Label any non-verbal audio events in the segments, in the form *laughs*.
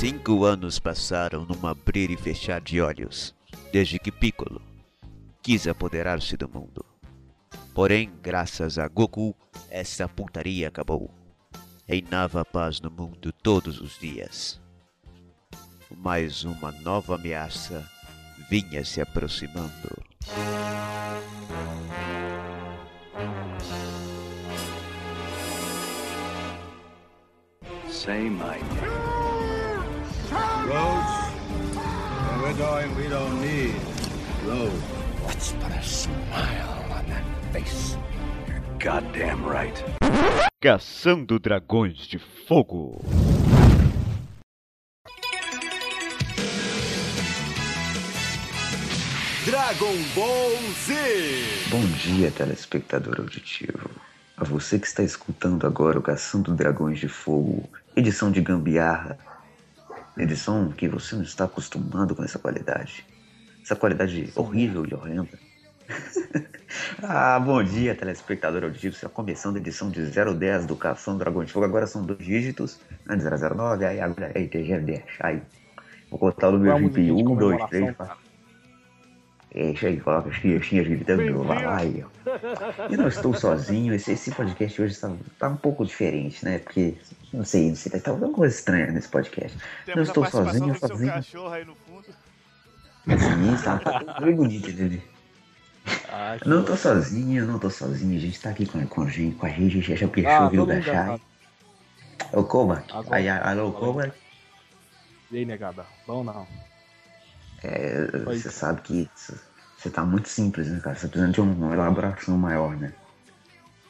Cinco anos passaram num abrir e fechar de olhos, desde que Piccolo quis apoderar-se do mundo. Porém, graças a Goku, essa putaria acabou. Reinava paz no mundo todos os dias. Mas uma nova ameaça vinha se aproximando. Say my name. Roads? Where we're going, we don't need roads. Let's put a smile on that face. You're goddamn right. Caçando Dragões de Fogo. Dragon Ball Z. Bom dia, telespectador auditivo. A você que está escutando agora o Caçando Dragões de Fogo, edição de gambiarra, edição que você não está acostumado com essa qualidade. Essa qualidade horrível e horrenda. *laughs* ah, bom dia, telespectador auditivo. Está começando a edição de 010 do Caçando Dragões de Fogo. Agora são dois dígitos, antes era 09, aí agora é 10. Aí, vou contar o número de 1, 2, 3, 4. É isso aí, coloca as criancinhas gritando, vai lá aí, ó. E não estou sozinho, esse, esse podcast hoje está, tá um pouco diferente, né? Porque, não sei, não sei, tá alguma coisa estranha nesse podcast. Temos não estou sozinho, do seu sozinho. cachorro aí no fundo. Sim, tá, tá bem bonito, entendeu? Ah, Não tô sozinho, não tô sozinho, a gente tá aqui com, com a gente, com a gente, já Ah, fechou o Rio todo da É o Koba? Alô, Koba? E aí, negada? Bom não. É, você sabe que você tá muito simples, né, cara? Você precisa de um- uma elaboração maior, né?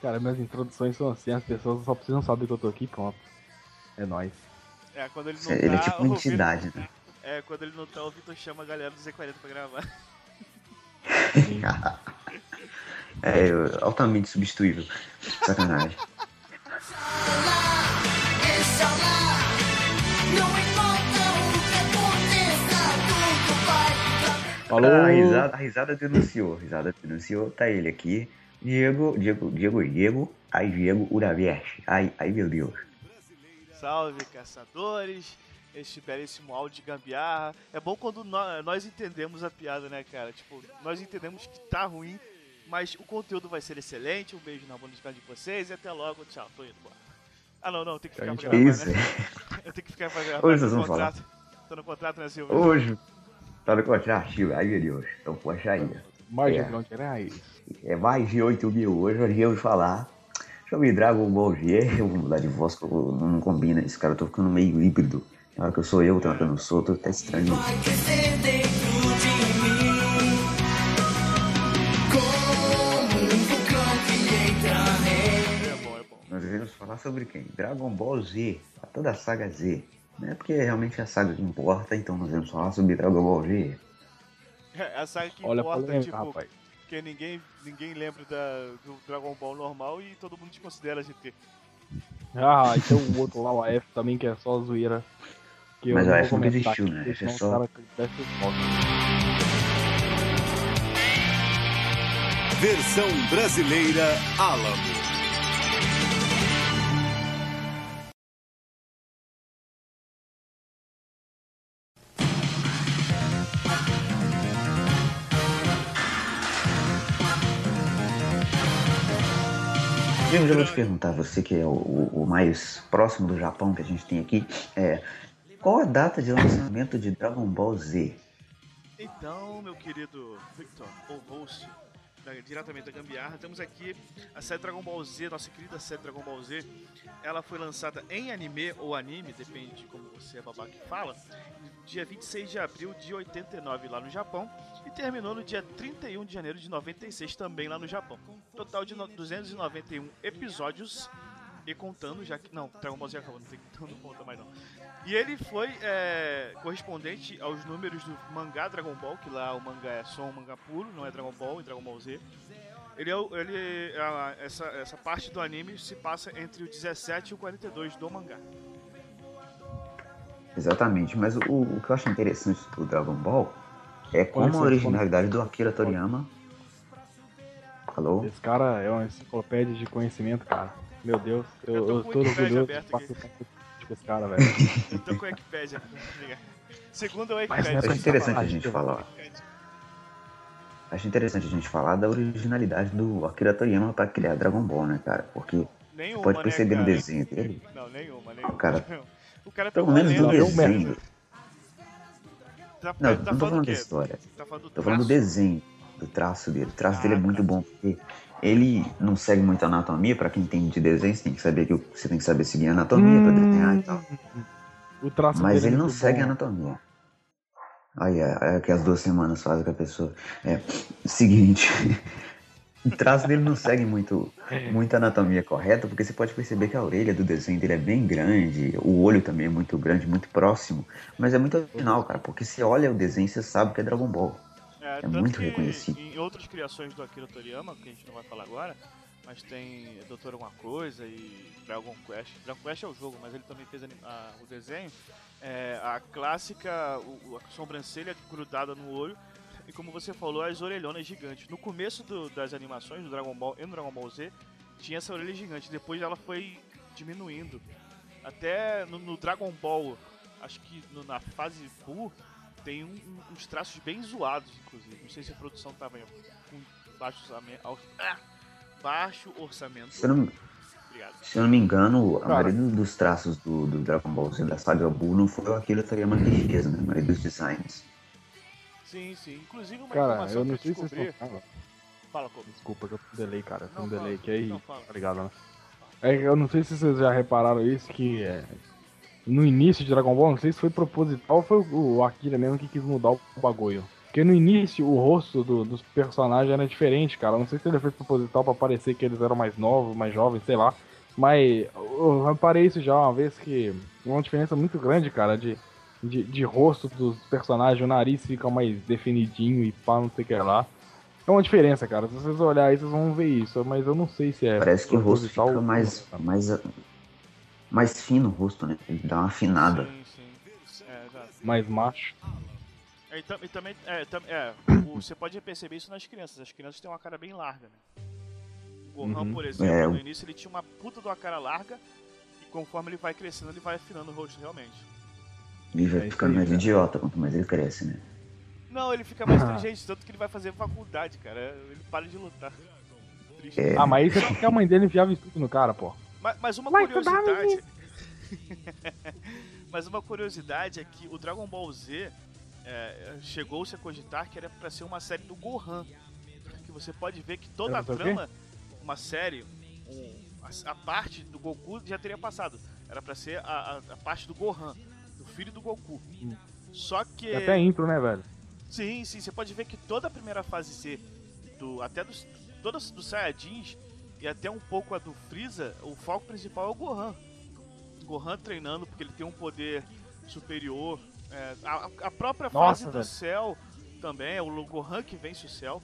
Cara, minhas introduções são assim, as pessoas só precisam saber que eu tô aqui, pronto. É nóis. É, quando ele não Ele é tá, tipo o uma Vitor- entidade, né? É, quando ele não tá, o Vitor chama a galera do Z40 pra gravar. *laughs* É, altamente substituível. Sacanagem. Falou! A, risada, a risada denunciou, a risada denunciou, tá ele aqui. Diego, Diego, Diego, Diego, ai Diego Uraverse. Ai, ai meu Deus. Salve, caçadores! Este belíssimo áudio de gambiarra. É bom quando nó- nós entendemos a piada, né, cara? Tipo, nós entendemos que tá ruim, mas o conteúdo vai ser excelente. Um beijo na bunda de de vocês e até logo. Tchau, tô indo embora. Ah, não, não, tem que ficar pra gravar, né? Eu tenho que ficar pra gravar. Hoje vocês vão falar. contrato. Tô no contrato, né, Silvio? Hoje, tá no contrato, ai meu Deus. Então, poxa aí. Mais É. de não reais. É mais de 8 mil hoje, hoje eu vou falar sobre Dragon Ball Z. Eu vou mudar de voz, não combina esse cara, eu tô ficando meio híbrido. Na hora que eu sou eu, tem hora que eu não sou, tô tá estranho. É bom, é bom. Nós iremos falar sobre quem? Dragon Ball Z, a toda a saga Z. Né? Porque realmente é a saga que importa, então nós vamos falar sobre Dragon Ball Z. É a saga que Olha importa, lembrar, tipo, rapaz. porque ninguém, ninguém lembra da, do Dragon Ball normal e todo mundo te considera GT. Ah, então o outro lá, o AF também, que é só zoeira. Que Mas o AF nunca existiu, né? AF é só-. Versão brasileira Alamo. Eu já vou te perguntar, você que é o, o- o mais próximo do Japão que a gente tem aqui, é, qual a data de lançamento de Dragon Ball Z? Então, meu querido Victor, ou host, diretamente da Gambiarra, temos aqui a série Dragon Ball Z, nossa querida série Dragon Ball Z. Ela foi lançada em anime ou anime, depende de como você é babaca que fala, dia 26 de abril de 89 lá no Japão e terminou no dia 31 de janeiro de 96 também lá no Japão. Total de no- 291 episódios e contando, já que. Não, Dragon Ball Z acabou, não tem não conta mais não. E ele foi é, correspondente aos números do mangá Dragon Ball, que lá o mangá é só um mangá puro, não é Dragon Ball e Dragon Ball Z. Ele é, o- ele, essa, essa parte do anime se passa entre o 17 e o 42 do mangá. Exatamente, mas o, o que eu acho interessante do Dragon Ball é como a originalidade do Akira Toriyama. Alô? Esse cara é uma enciclopédia de conhecimento, cara. Meu Deus, eu, Eu tô eu com tô o orgulhoso de esse cara, velho. Eu tô com o Wikipedia. Segundo o Mas Wikipedia. nessa Acho interessante a gente falar. Acho interessante a gente falar da originalidade do Akira Toriyama pra criar Dragon Ball, né, cara? Porque Nenhuma, pode perceber né, no cara? desenho dele, Não, nenhuma, nenhuma. cara- *laughs* o cara tá pelo menos no lendo. desenho. Tá, Não, tá não tô falando do da história. Tá falando do Tô falando do desenho, do traço dele. O traço Ah, dele é muito tá. bom, porque ele não segue muito a anatomia. Pra quem entende de desenho, você tem que saber que você tem que saber seguir a anatomia pra desenhar e tal. O traço Mas é ele não muito segue a anatomia. Aí é, é que as duas semanas fazem com a pessoa. É, seguinte. *laughs* o traço dele não segue muito, muita anatomia correta, porque você pode perceber que a orelha do desenho dele é bem grande, o olho também é muito grande, muito próximo. Mas é muito original, cara, porque você olha o desenho e você sabe que é Dragon Ball. É, É tanto muito que reconhecido. Em outras criações do Akira Toriyama, que a gente não vai falar agora, mas tem Doutor Alguma Coisa e Dragon Quest. Dragon Quest é o jogo, mas ele também fez anim- a- o desenho. É, a clássica, o- a sobrancelha grudada no olho. E como você falou, as orelhonas gigantes. No começo do- das animações do Dragon Ball e no Dragon Ball Z, tinha essa orelha gigante. Depois ela foi diminuindo. Até no, no Dragon Ball, acho que no- na fase Buu, tem um- um- uns traços bem zoados, inclusive. Não sei se a produção tava em- com baixo orçamento. Ah! baixo orçamento. Se eu não, Obrigado. se eu não me engano, a Cara. maioria dos traços do, do Dragon Ball Z da saga Buu não foi o Akira Toriyama que fez, né? A maioria dos designs. Sim, sim. Inclusive uma Cara, informação eu não que sei eu se vocês descobri. Fala. Fala, Kobe. Desculpa que eu tô delay, cara. Tem Não, um delay fala. que aí, Não, fala. tá ligado, né? É que eu não sei se vocês já repararam isso, que é, no início de Dragon Ball, não sei se foi proposital ou foi o Akira mesmo que quis mudar o bagulho. Porque no início o rosto do- dos personagens era diferente, cara. Não sei se ele fez proposital pra parecer que eles eram mais novos, mais jovens, sei lá. Mas eu reparei isso já uma vez que uma diferença muito grande, cara, de, de, de rosto dos personagens. O nariz fica mais definidinho e pá, não sei o que lá. É uma diferença, cara. Se vocês olharem aí, vocês vão ver isso. Mas eu não sei se é. Parece que o rosto fica mais, mais, mais fino o rosto, né? Ele dá uma afinada. Sim, sim. É, exato. Mais macho. É, E, tam- e também, é, tam- é, o- você pode perceber isso nas crianças. As crianças têm uma cara bem larga, né? O Gohan, Uhum. por exemplo, É, no início ele tinha uma puta de uma cara larga e conforme ele vai crescendo, ele vai afinando o rosto realmente. Ele vai É ficando mais idiota quanto mais ele cresce, né? Não, ele fica mais *laughs* inteligente, tanto que ele vai fazer faculdade, cara. Ele para de lutar. Triste. É. Ah, mas isso é porque a mãe dele enfiava isso tudo no cara, pô. Mas, mas uma Vai curiosidade. *laughs* mas uma curiosidade é que o Dragon Ball Z é, chegou-se a cogitar que era pra ser uma série do Gohan. Que você pode ver que toda a trama, uma série, um- a, a parte do Goku já teria passado. Era pra ser a, a- a parte do Gohan, do filho do Goku. Hum. Só que. E até intro, né, velho? Sim, sim, você pode ver que toda a primeira fase C, do, até dos, todas dos Saiyajins e até um pouco a do Freeza, o foco principal é o Gohan. O Gohan treinando porque ele tem um poder superior. É, a, a própria fase Nossa, do velho. céu também, é o Gohan que vence o céu.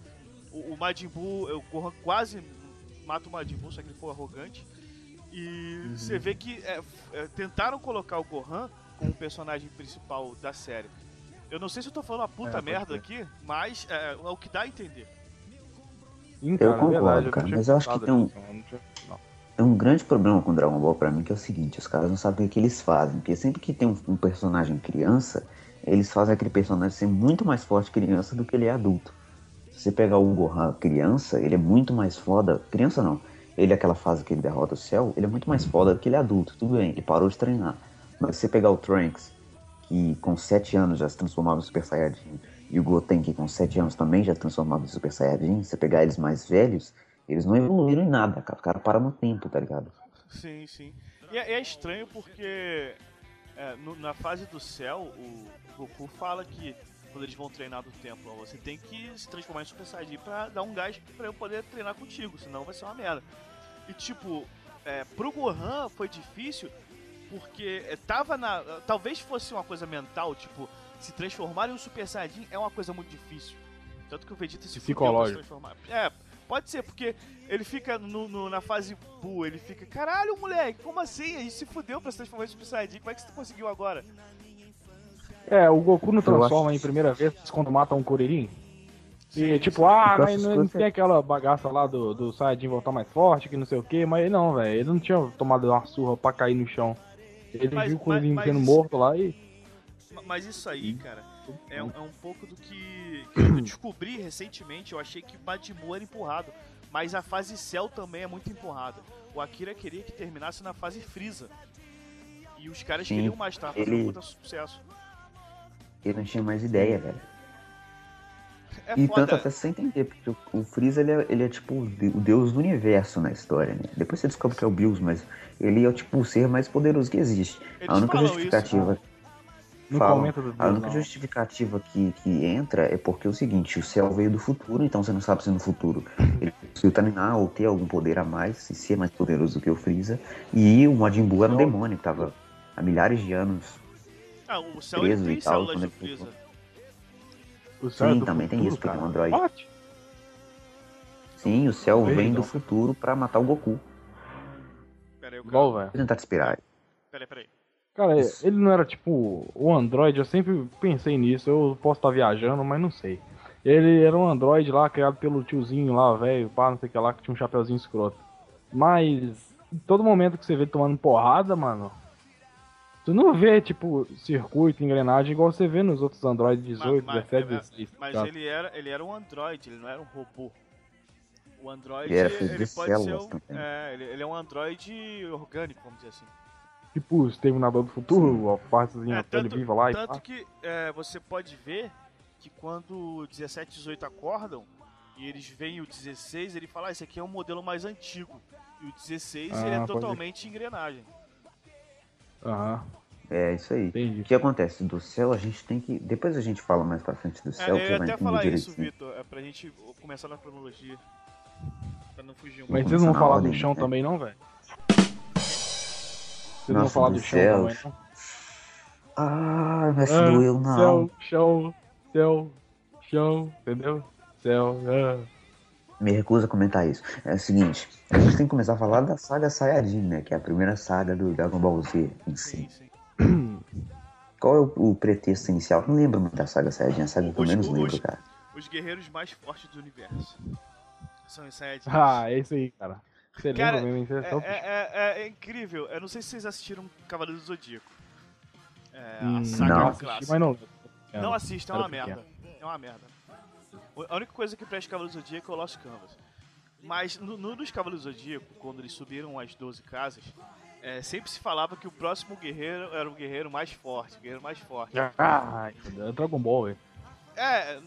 O, o Majin Buu, é, o Gohan quase mata o Majin Buu, só que ele foi arrogante. E Uhum. você vê que é, é, tentaram colocar o Gohan como personagem principal da série. Eu não sei se eu tô falando uma puta É, merda aqui, mas é, é o que dá a entender. Sim, Eu cara, é concordo, verdade, cara, tinha mas eu acho que tem um- eu. É um grande problema com Dragon Ball pra mim, que é o seguinte, os caras não sabem o que eles fazem, porque sempre que tem um, um personagem criança, eles fazem aquele personagem ser muito mais forte criança do que ele é adulto. Se você pegar o Gohan criança, ele é muito mais foda, criança não, ele aquela fase que ele derrota o céu, ele é muito mais foda do que ele é adulto, tudo bem, ele parou de treinar. Mas se você pegar o Trunks, que com 7 anos já se transformava em Super Saiyajin, e o Goten, que com 7 anos também já se transformava em Super Saiyajin, se você pegar eles mais velhos, eles não evoluíram em nada, cara. O cara para no tempo, tá ligado? Sim, sim. E é, é estranho porque é, no- na fase do céu, o Goku fala que quando eles vão treinar do templo, você tem que se transformar em Super Saiyajin pra dar um gás pra eu poder treinar contigo, senão vai ser uma merda. E tipo, é, pro Gohan foi difícil porque é, tava na. Talvez fosse uma coisa mental, tipo, se transformar em um Super Saiyajin é uma coisa muito difícil. Tanto que o Vegeta se fudeu pra se Psicológico. transformar. É, pode ser, porque ele fica no, no- na fase Buu, ele fica, caralho, moleque, como assim? A gente se fudeu pra se transformar em Super Saiyajin, como é que você conseguiu agora? É, o Goku não transforma acho- em primeira vez quando mata um Kuririn? E Sim, tipo, sim. ah, Eu mas não, não tem aquela bagaça lá do, do Saiyajin voltar mais forte, que não sei o que, mas não, velho, ele não tinha tomado uma surra pra cair no chão. Ele Mas- viu o Kuririn sendo morto lá e. Ma- Mas isso aí, cara, é, um- é um pouco do que, que eu *coughs* descobri recentemente. Eu achei que Buu era empurrado, mas a fase Cell também é muito empurrada. O Akira queria que terminasse na fase Freeza. E os caras Sim, queriam mais, tava fazendo ele- um sucesso. Ele não tinha mais ideia, velho. É E foda. tanto até sem entender, porque o, Freeza ele é, ele é tipo o de- o deus do universo na história, né? Depois você descobre que é o Bills, mas ele é tipo o ser mais poderoso que existe. Eles a única justificativa. Não falam. comenta do A única não. justificativa que, que entra é porque é o seguinte, o céu veio do futuro, então você não sabe se no futuro ele conseguiu treinar ou ter algum poder a mais, e ser mais poderoso do que o Freeza. E o Majin Buu era um demônio que tava há milhares de anos. Ah, o ele preso tem e tal, células quando do ele Freeza. O céu é Sim, do também tem futuro, isso, porque é um androide. What? Sim, o céu Veio, vem do não. futuro pra matar o Goku. Pera aí, o cara. Igual, velho. Vou tentar te inspirar. Pera aí, pera aí. Cara, Isso. ele não era tipo o Android, eu sempre pensei nisso, eu posso estar viajando, mas não sei. Ele era um Android lá, criado pelo tiozinho lá, velho, pá, não sei o que lá, que tinha um chapeuzinho escroto. Mas, em todo momento que você vê ele tomando porrada, mano, tu não vê, tipo, circuito, engrenagem, igual você vê nos outros Android 18, mas- 17, mas- 16. Mas tá? ele era, ele era um android, ele não era um robô. O android, Ele ele de pode ser um, é, ele, ele é um android orgânico, vamos dizer assim. Tipo o Exterminador do Futuro, a partezinha É, viva lá e tanto que é, você pode ver que quando o 17 e 18 acordam e eles veem o 16, ele fala, ah, esse aqui é um modelo mais antigo. E o 16 ele Ah, é pode- totalmente engrenagem. Aham, É isso aí. entendi. O que acontece? Do céu a gente tem que. Depois a gente fala mais pra frente do É, céu, eu que ia até entender falar isso. Vitor, é pra gente começar na cronologia. Pra não fugir um Mas vocês não vão falar do chão né? também não, velho? Vocês Nossa, falar do chão também não? Ah, mas Ah, doeu não. Céu, chão, céu, chão, entendeu? Céu, ah. Me recuso a comentar isso. É o seguinte, a gente tem que começar a falar da saga Saiyajin, né? Que é a primeira saga do Dragon Ball Z em Sim, si. sim. *clears throat* Qual é o, o pretexto inicial? Não lembro muito da saga Saiyajin, a saga que eu Os- menos os- lembro, cara. Os guerreiros mais fortes do universo. São os Saiyajins. Ah, é isso aí, cara. Você Cara, lembra mesmo, é É, é- é- é incrível. Eu não sei se vocês assistiram Cavaleiro do Zodíaco. É, Hum, a saga não. clássica. mas não. Não assista, é uma merda. É uma merda. A única coisa que presta Cavaleiro do Zodíaco é o Lost Canvas. Mas no, no dos Cavaleiros do Zodíaco, quando eles subiram as 12 casas, é, sempre se falava que o próximo guerreiro era o guerreiro mais forte, o guerreiro mais forte. Ah, é Dragon Ball, velho. É,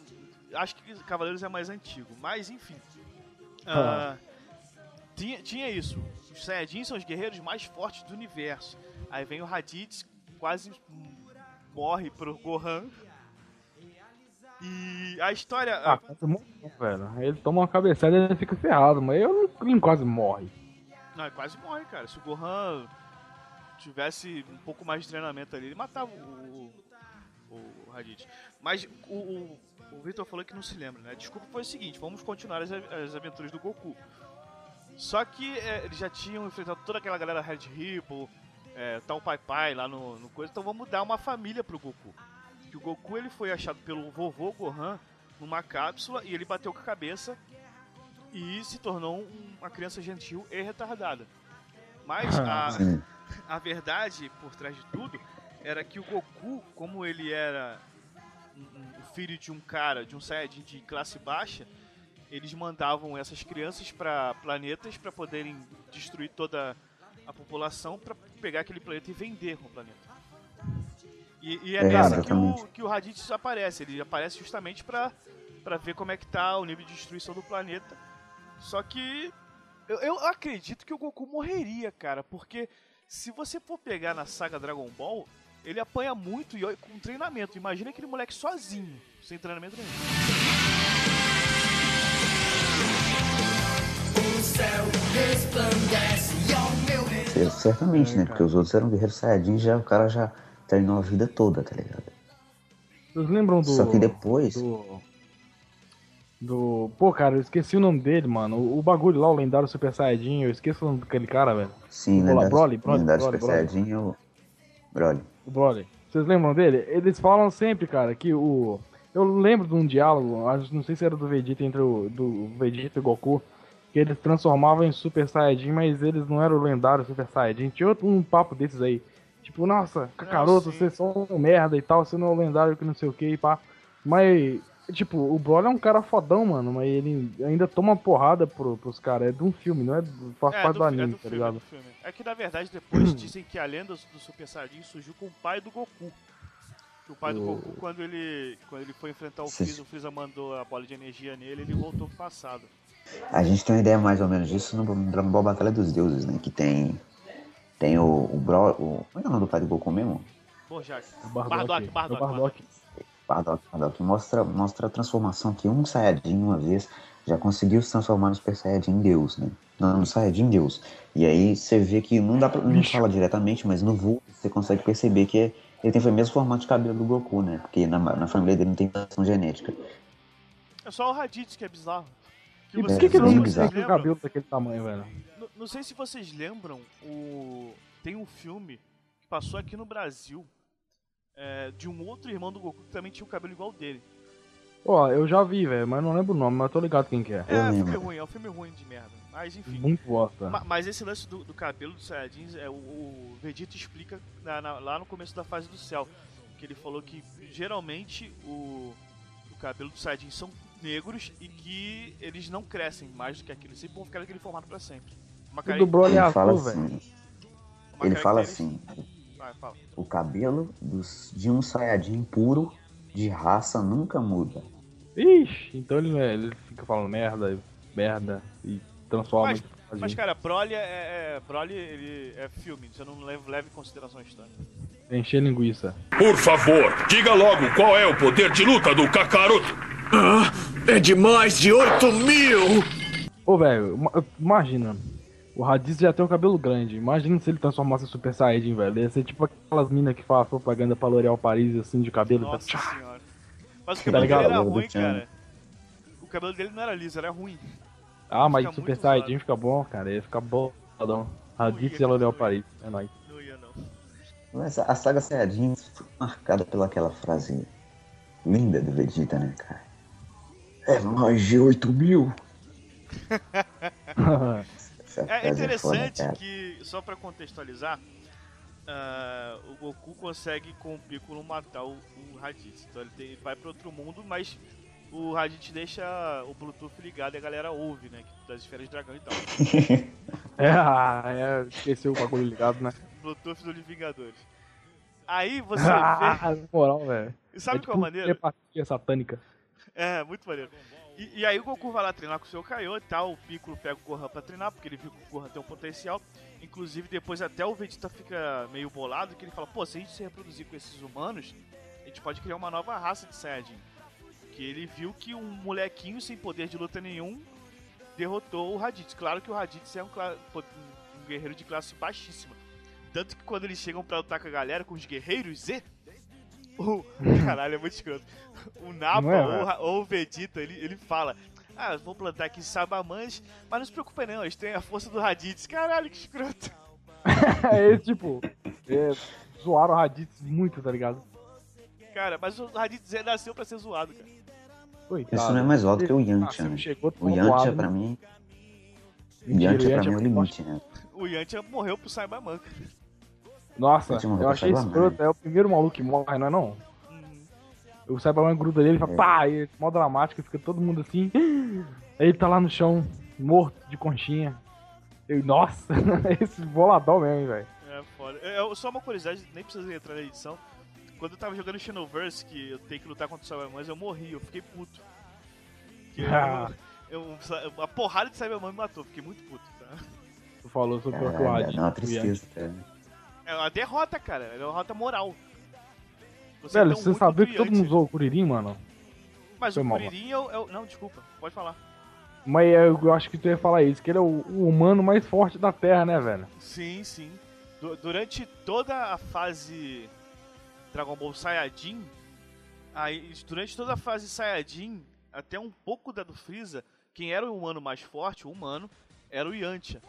acho que Cavaleiros é mais antigo, mas enfim. Ah, tinha, tinha isso. Os Saiyajins são os guerreiros mais fortes do universo. Aí vem o Raditz, quase morre pro Gohan. E a história. Ah, quase morre, velho. Ele toma uma cabeçada e ele fica ferrado, mas eu não, quase morre. Não, ele quase morre, cara. Se o Gohan tivesse um pouco mais de treinamento ali, ele matava o, o. Mas o, o, o Victor falou que não se lembra, né? Desculpa, foi o seguinte: vamos continuar as, as aventuras do Goku. Só que é, eles já tinham enfrentado toda aquela galera Red Ripple, é, tal Pai Pai lá no, no coisa, então vamos dar uma família pro Goku. Que o Goku ele foi achado pelo vovô Gohan numa cápsula e ele bateu com a cabeça e se tornou um- uma criança gentil e retardada. Mas a, Sim. a verdade por trás de tudo era que o Goku, como ele era um- um- o filho de um cara, de um Saiyajin de classe baixa, eles mandavam essas crianças para planetas para poderem destruir toda a população para pegar aquele planeta e vender o planeta. E, e é, É, nessa que o, que o Raditz aparece. Ele aparece justamente para para ver como é que tá o nível de destruição do planeta. Só que eu, eu acredito que o Goku morreria, cara, porque se você for pegar na saga Dragon Ball, ele apanha muito e com treinamento. Imagina aquele moleque sozinho, sem treinamento nenhum. Certamente, né? Porque os outros eram guerreiros Saiyajin já o cara já treinou a vida toda, tá ligado? Vocês lembram do. Só que depois. Do. Do. Pô, cara, eu esqueci o nome dele, mano. O, o bagulho lá, o lendário Super Saiyajin, eu esqueci o nome daquele cara, velho. Sim, lá, lendário, Broly, Broly, lendário Broly, Super. Saiyajin é o. Broly. O Broly. Vocês lembram dele? Eles falam sempre, cara, que o. Eu lembro de um diálogo, acho- não sei se era do Vegeta entre o do Vegeta e o Goku, que eles transformavam em Super Saiyajin, mas eles não eram o lendário Super Saiyajin. Tinha outro, um papo desses aí. Tipo, nossa, Kakaroto, você é só um merda e tal, você não é o lendário que não sei o que e pá. Mas, tipo, o Broly é um cara fodão, mano, mas ele ainda toma porrada pro, pros caras. É de um filme, não é? Faz É, parte do, do anime, é do tá filme, ligado? é do filme. É que na verdade depois dizem que a lenda do Super Saiyajin surgiu com o pai do Goku. Que o pai do O- Goku, quando ele, quando ele foi enfrentar o. Freeza, o Freeza mandou a bola de energia nele, ele voltou pro passado. A gente tem uma ideia mais ou menos disso no Dragon Ball Batalha dos Deuses, né? Que tem. Tem o, o Bro. O, como é o nome do pai do Goku mesmo? Bojack. O Bardock. Bardock, É o Bardock, Bardock. Bardock, Bardock. Mostra, mostra a transformação que um Saiyajin, uma vez, já conseguiu se transformar no Super Saiyajin Deus, né? Não, no Saiyajin Deus. E aí você vê que não dá pra. Não fala diretamente, mas no vulto você consegue perceber que é- ele tem o mesmo formato de cabelo do Goku, né? Porque na, na família dele não tem mutação genética. É só o Raditz que é bizarro. Que E por que, que ele não tem o cabelo daquele tamanho, velho? Não, não sei se vocês lembram, o... tem um filme que passou aqui no Brasil é, de um outro irmão do Goku que também tinha o cabelo igual dele. Ó, eu já vi, velho, mas não lembro o nome, mas tô ligado quem que é. É, é um filme ruim, é um filme ruim de merda. Mas enfim. Muito bosta. Ma- Mas esse lance do, do cabelo dos Saiyajins, é, o, o Vegeta explica na- na- lá no começo da fase do céu. Que ele falou que geralmente o, o cabelo dos Saiyajins são negros e que eles não crescem mais do que aquilo. Eles sempre vão ficar daquele formato pra sempre. Uma O do Broly Ele fala azul, assim. Ele fala assim. Vai, fala. O cabelo dos, de um Saiyajin puro de raça nunca muda. Ixi, então ele, é- ele fica falando merda, merda e transforma Mas-. Mas cara, Broly é, é, Broly ele é filme, você não leva, leva em consideração a história. Encher linguiça. Por favor, diga logo qual é o poder de luta do Kakaroto. Ah, é de mais de 8 mil! Ô, velho, ima- imagina. O Raditz já tem o cabelo grande. Imagina se ele transformasse em Super Saiyajin, velho. Ia ser tipo aquelas minas que fazem propaganda pra L'Oréal Paris, assim, de cabelo. tá? Nossa senhora. Mas o Tá cabelo ligado? dele era do ruim, cara. O cabelo dele não era liso, era ruim. Ah, mas Fica Super Saiyajin fica bom, cara. Ia ficar bom. Raditz e cara, Paris. É nóis. Não ia não. Mas a saga Saiyajin foi marcada pelaquela frase linda do Vegeta, né, cara? É mais de 8 mil. *laughs* É foda, interessante cara. que, só pra contextualizar, ah, o Goku consegue com o Piccolo matar o, o Raditz. Então ele, tem- ele vai pra outro mundo, mas o Raditz deixa o Bluetooth ligado e a galera ouve, né? Das esferas de dragão e tal. *laughs* é, ah, é, esqueceu o bagulho ligado, né? Bluetooth dos Vingadores. Aí você *laughs* vê. Ah, moral, velho. E sabe é qual a tipo maneira? telepatia satânica. É, muito maneiro. E, e aí o Goku vai lá treinar com o seu Kaiô e tal, o Piccolo pega o Gohan pra treinar, porque ele viu que o Gohan tem um potencial. Inclusive, depois até o Vegeta fica meio bolado, que ele fala, pô, se a gente se reproduzir com esses humanos, a gente pode criar uma nova raça de Saiyajin. Que ele viu que um molequinho sem poder de luta nenhum derrotou o Raditz. Claro que o Raditz é um, um guerreiro de classe baixíssima. Tanto que quando eles chegam pra lutar com a galera, com os guerreiros Z, o... *laughs* Caralho, é muito escroto. O Napa é, ou? Ra- ou o Vegeta, ele, ele fala: Ah, vou plantar aqui Sabamãs, mas não se preocupe não, eles têm a força do Raditz. Caralho, que escroto. *laughs* é esse tipo. É, zoaram o Raditz muito, tá ligado? Cara, mas o Raditz nasceu pra ser zoado, cara. Coitado. Isso não é mais alto que o Ah, Yantia, você né? chegou O Yantia, zoado, pra né? mim. Mentira, Yantia, pra Yantia mim, é o é limite, né? O Yantia morreu pro Saibaman, cara. Nossa, eu achei escroto. É o primeiro maluco que morre, não é não? Uhum. O Cyberman gruda nele e fala, É. pá, e é mó dramático, fica todo mundo assim. Aí ele tá lá no chão, morto de conchinha. Eu, nossa, *laughs* esse boladão mesmo, velho. É foda. É, é só uma curiosidade, nem precisa entrar na edição. Quando eu tava jogando Xenoverse, que eu tenho que lutar contra o Cyberman, eu morri, eu fiquei puto. Que eu- Ah. eu- a porrada de Cyberman me matou, fiquei muito puto, tá? Tu falou sobre o Caralho, Raditz. dá uma tristeza, cara. É uma derrota, cara. É uma derrota moral. Velho, é tão você sabia que todo mundo usou o Kuririn, mano? Mas Foi o Kuririn é o, é o- Não, desculpa, pode falar. Mas eu, eu acho que tu ia falar isso, que ele é o, o humano mais forte da Terra, né, velho? Sim, sim. Du- durante toda a fase Dragon Ball Saiyajin, aí, durante toda a fase Saiyajin, até um pouco da do Freeza, quem era o humano mais forte, o humano, era o Yantia.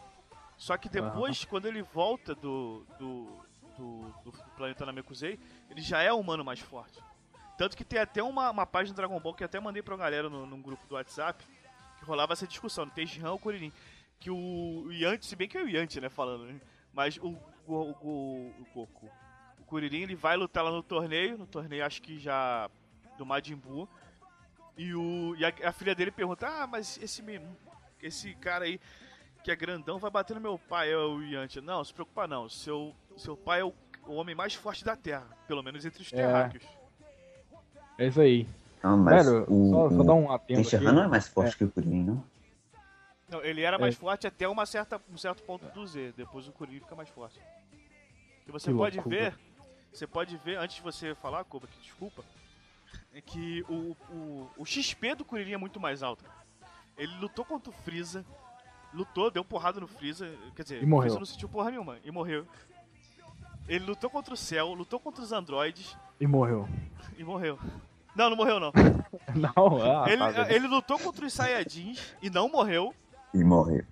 Só que depois, quando ele volta do, do, do, do planeta Namekusei, ele já é o humano mais forte. Tanto que tem até uma, uma página do Dragon Ball que eu até mandei pra galera no, num grupo do WhatsApp, que rolava essa discussão, no Tenshinhan ou Kuririn. Que o, o Yantia, se bem que é o Yantia, né, falando, né? Mas o, o, o, o Goku. Kuririn ele vai lutar lá no torneio, no torneio acho que já do Majin Buu. E, o, e a, a filha dele pergunta: Ah, mas esse, esse cara aí que é grandão vai bater no meu pai, é o Yantia. Não, se preocupa não. Seu, seu pai é o, o homem mais forte da Terra, pelo menos entre os É. terráqueos. É isso aí. Não, mas Velho, o, só, só o dar um atento aqui. Tenshinhan não é mais forte que o Kuririn, não? Não, ele era mais forte até uma certa, um certo ponto do Z. Depois o Kuririn fica mais forte. E você Que pode loucura. ver, você pode ver, antes de você falar, Koba, que desculpa, é que o, o, o XP do Kuririn é muito mais alto. Ele lutou contra o Freeza, lutou, deu porrada no Freeza, quer dizer, E morreu. o Freeza não sentiu porra nenhuma, e morreu. Ele lutou contra o Cell, lutou contra os androides E morreu. e morreu. Não, não morreu não. *laughs* Não, ah, ele, tá, beleza. ele lutou contra os Saiyajins e não morreu. E morreu.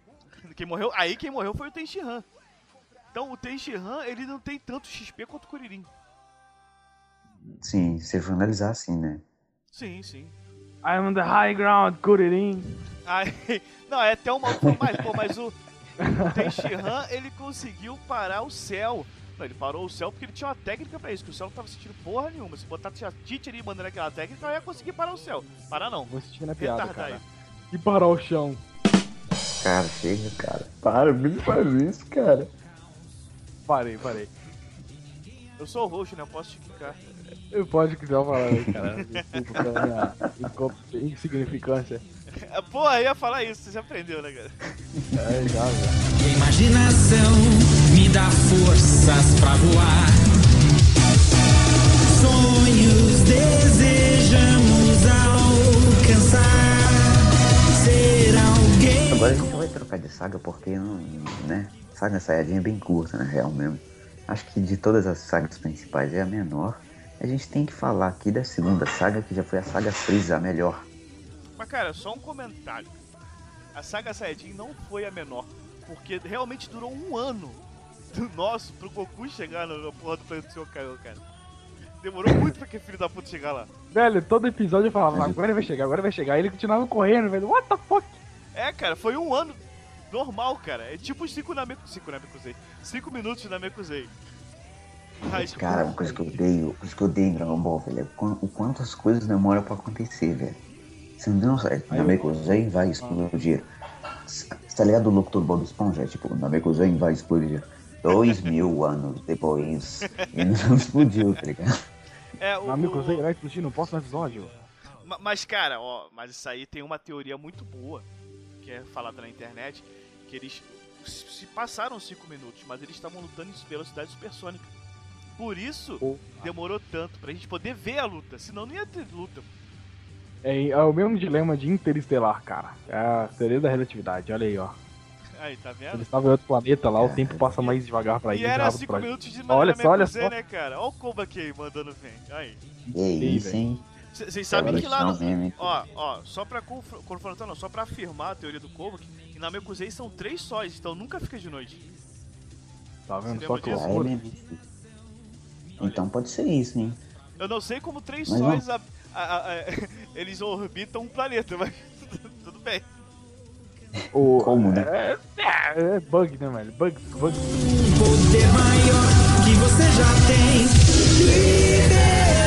Quem morreu, aí quem morreu foi o Tenshinhan. Então o Tenshinhan, ele não tem tanto XP quanto o Kuririn. Sim, se for analisar assim, né? Sim, sim. I'm on the high ground, Kuririn. Aí, *laughs* não, é até uma outra mais, pô, mas o, o Tenshinhan, ele conseguiu parar o céu. Não, ele parou o céu porque ele tinha uma técnica pra isso, que o céu não tava sentindo porra nenhuma. Se botar a Tite ali mandando aquela técnica, eu ia conseguir parar o céu. Parar não. Vou assistir na piada, Retardar cara. ele. E parar o chão. Cara, chega, cara. Para, não faz isso, cara. Parei, parei. Eu sou o roxo, né? Eu posso te quicar. Eu pode quiser falar aí, cara. Desculpa pela minha insignificância. Pô, eu ia falar isso, você já aprendeu, né, cara? É, já, já. E a imaginação me dá forças pra voar. Sonhos desejamos alcançar. Ser alguém. Agora a gente vai trocar de saga porque, não, né? Saga Saiyajin é bem curta, na real mesmo. Acho que de todas as sagas principais é a menor. A gente tem que falar aqui da segunda saga, que já foi a saga Freeza, a melhor. Mas, cara, só um comentário. A saga Saiyajin não foi a menor, porque realmente durou um ano do nosso pro Goku chegar na porra do planeta Senhor Kaiô, cara. Demorou muito pra que filho da puta chegar lá. Velho, todo episódio eu falava, agora vai chegar, agora vai chegar. Ele continuava correndo, velho. What the fuck? É, cara, foi um ano normal, cara. É tipo os 5 Nameku... 5 Namekusei. 5 minutos de Namekusei. Mas, Cara, uma coisa que eu odeio, uma coisa que eu odeio em Dragon Ball, velho, é o quan- o quanto as coisas demoram pra acontecer, velho. Você não sabe, Namekusei vai explodir. Você tá ligado o louco do Bob Esponja? É tipo, Namekusei vai explodir. Dois mil anos depois. E não *laughs* explodiu, tá ligado? é, o, você vai explodir no próximo episódio. Ma- Mas, cara, ó, mas isso aí tem uma teoria muito boa, que é falada na internet, que eles se passaram 5 minutos, mas eles estavam lutando em velocidade supersônica. Por isso, demorou tanto pra gente poder ver a luta, senão não ia ter luta. É, é o mesmo dilema de Interestelar, cara. É a teoria da relatividade, olha aí, ó. Aí, tá vendo? Eles estavam em outro planeta lá, o tempo passa mais devagar pra E eles. era rápido 5 pra minutos de Olha só, olha só. né, cara? Olha o Koba aqui mandando bem. Aí. E é isso, hein? Vocês sabem que lá no? Ó, ó, só pra confr- confrontar, não, só pra afirmar a teoria do Kovac, que na Mekusei são três sóis, então nunca fica de noite. Tá vendo Você só que disso? É mesmo. Então pode ser isso, hein? Eu não sei como três Mas sóis a- a- a- a- *laughs* eles orbitam um planeta, mas *laughs* tudo bem. O, Como, né? É, é, é bug, né, velho? Bug, bug. poder maior que você já tem.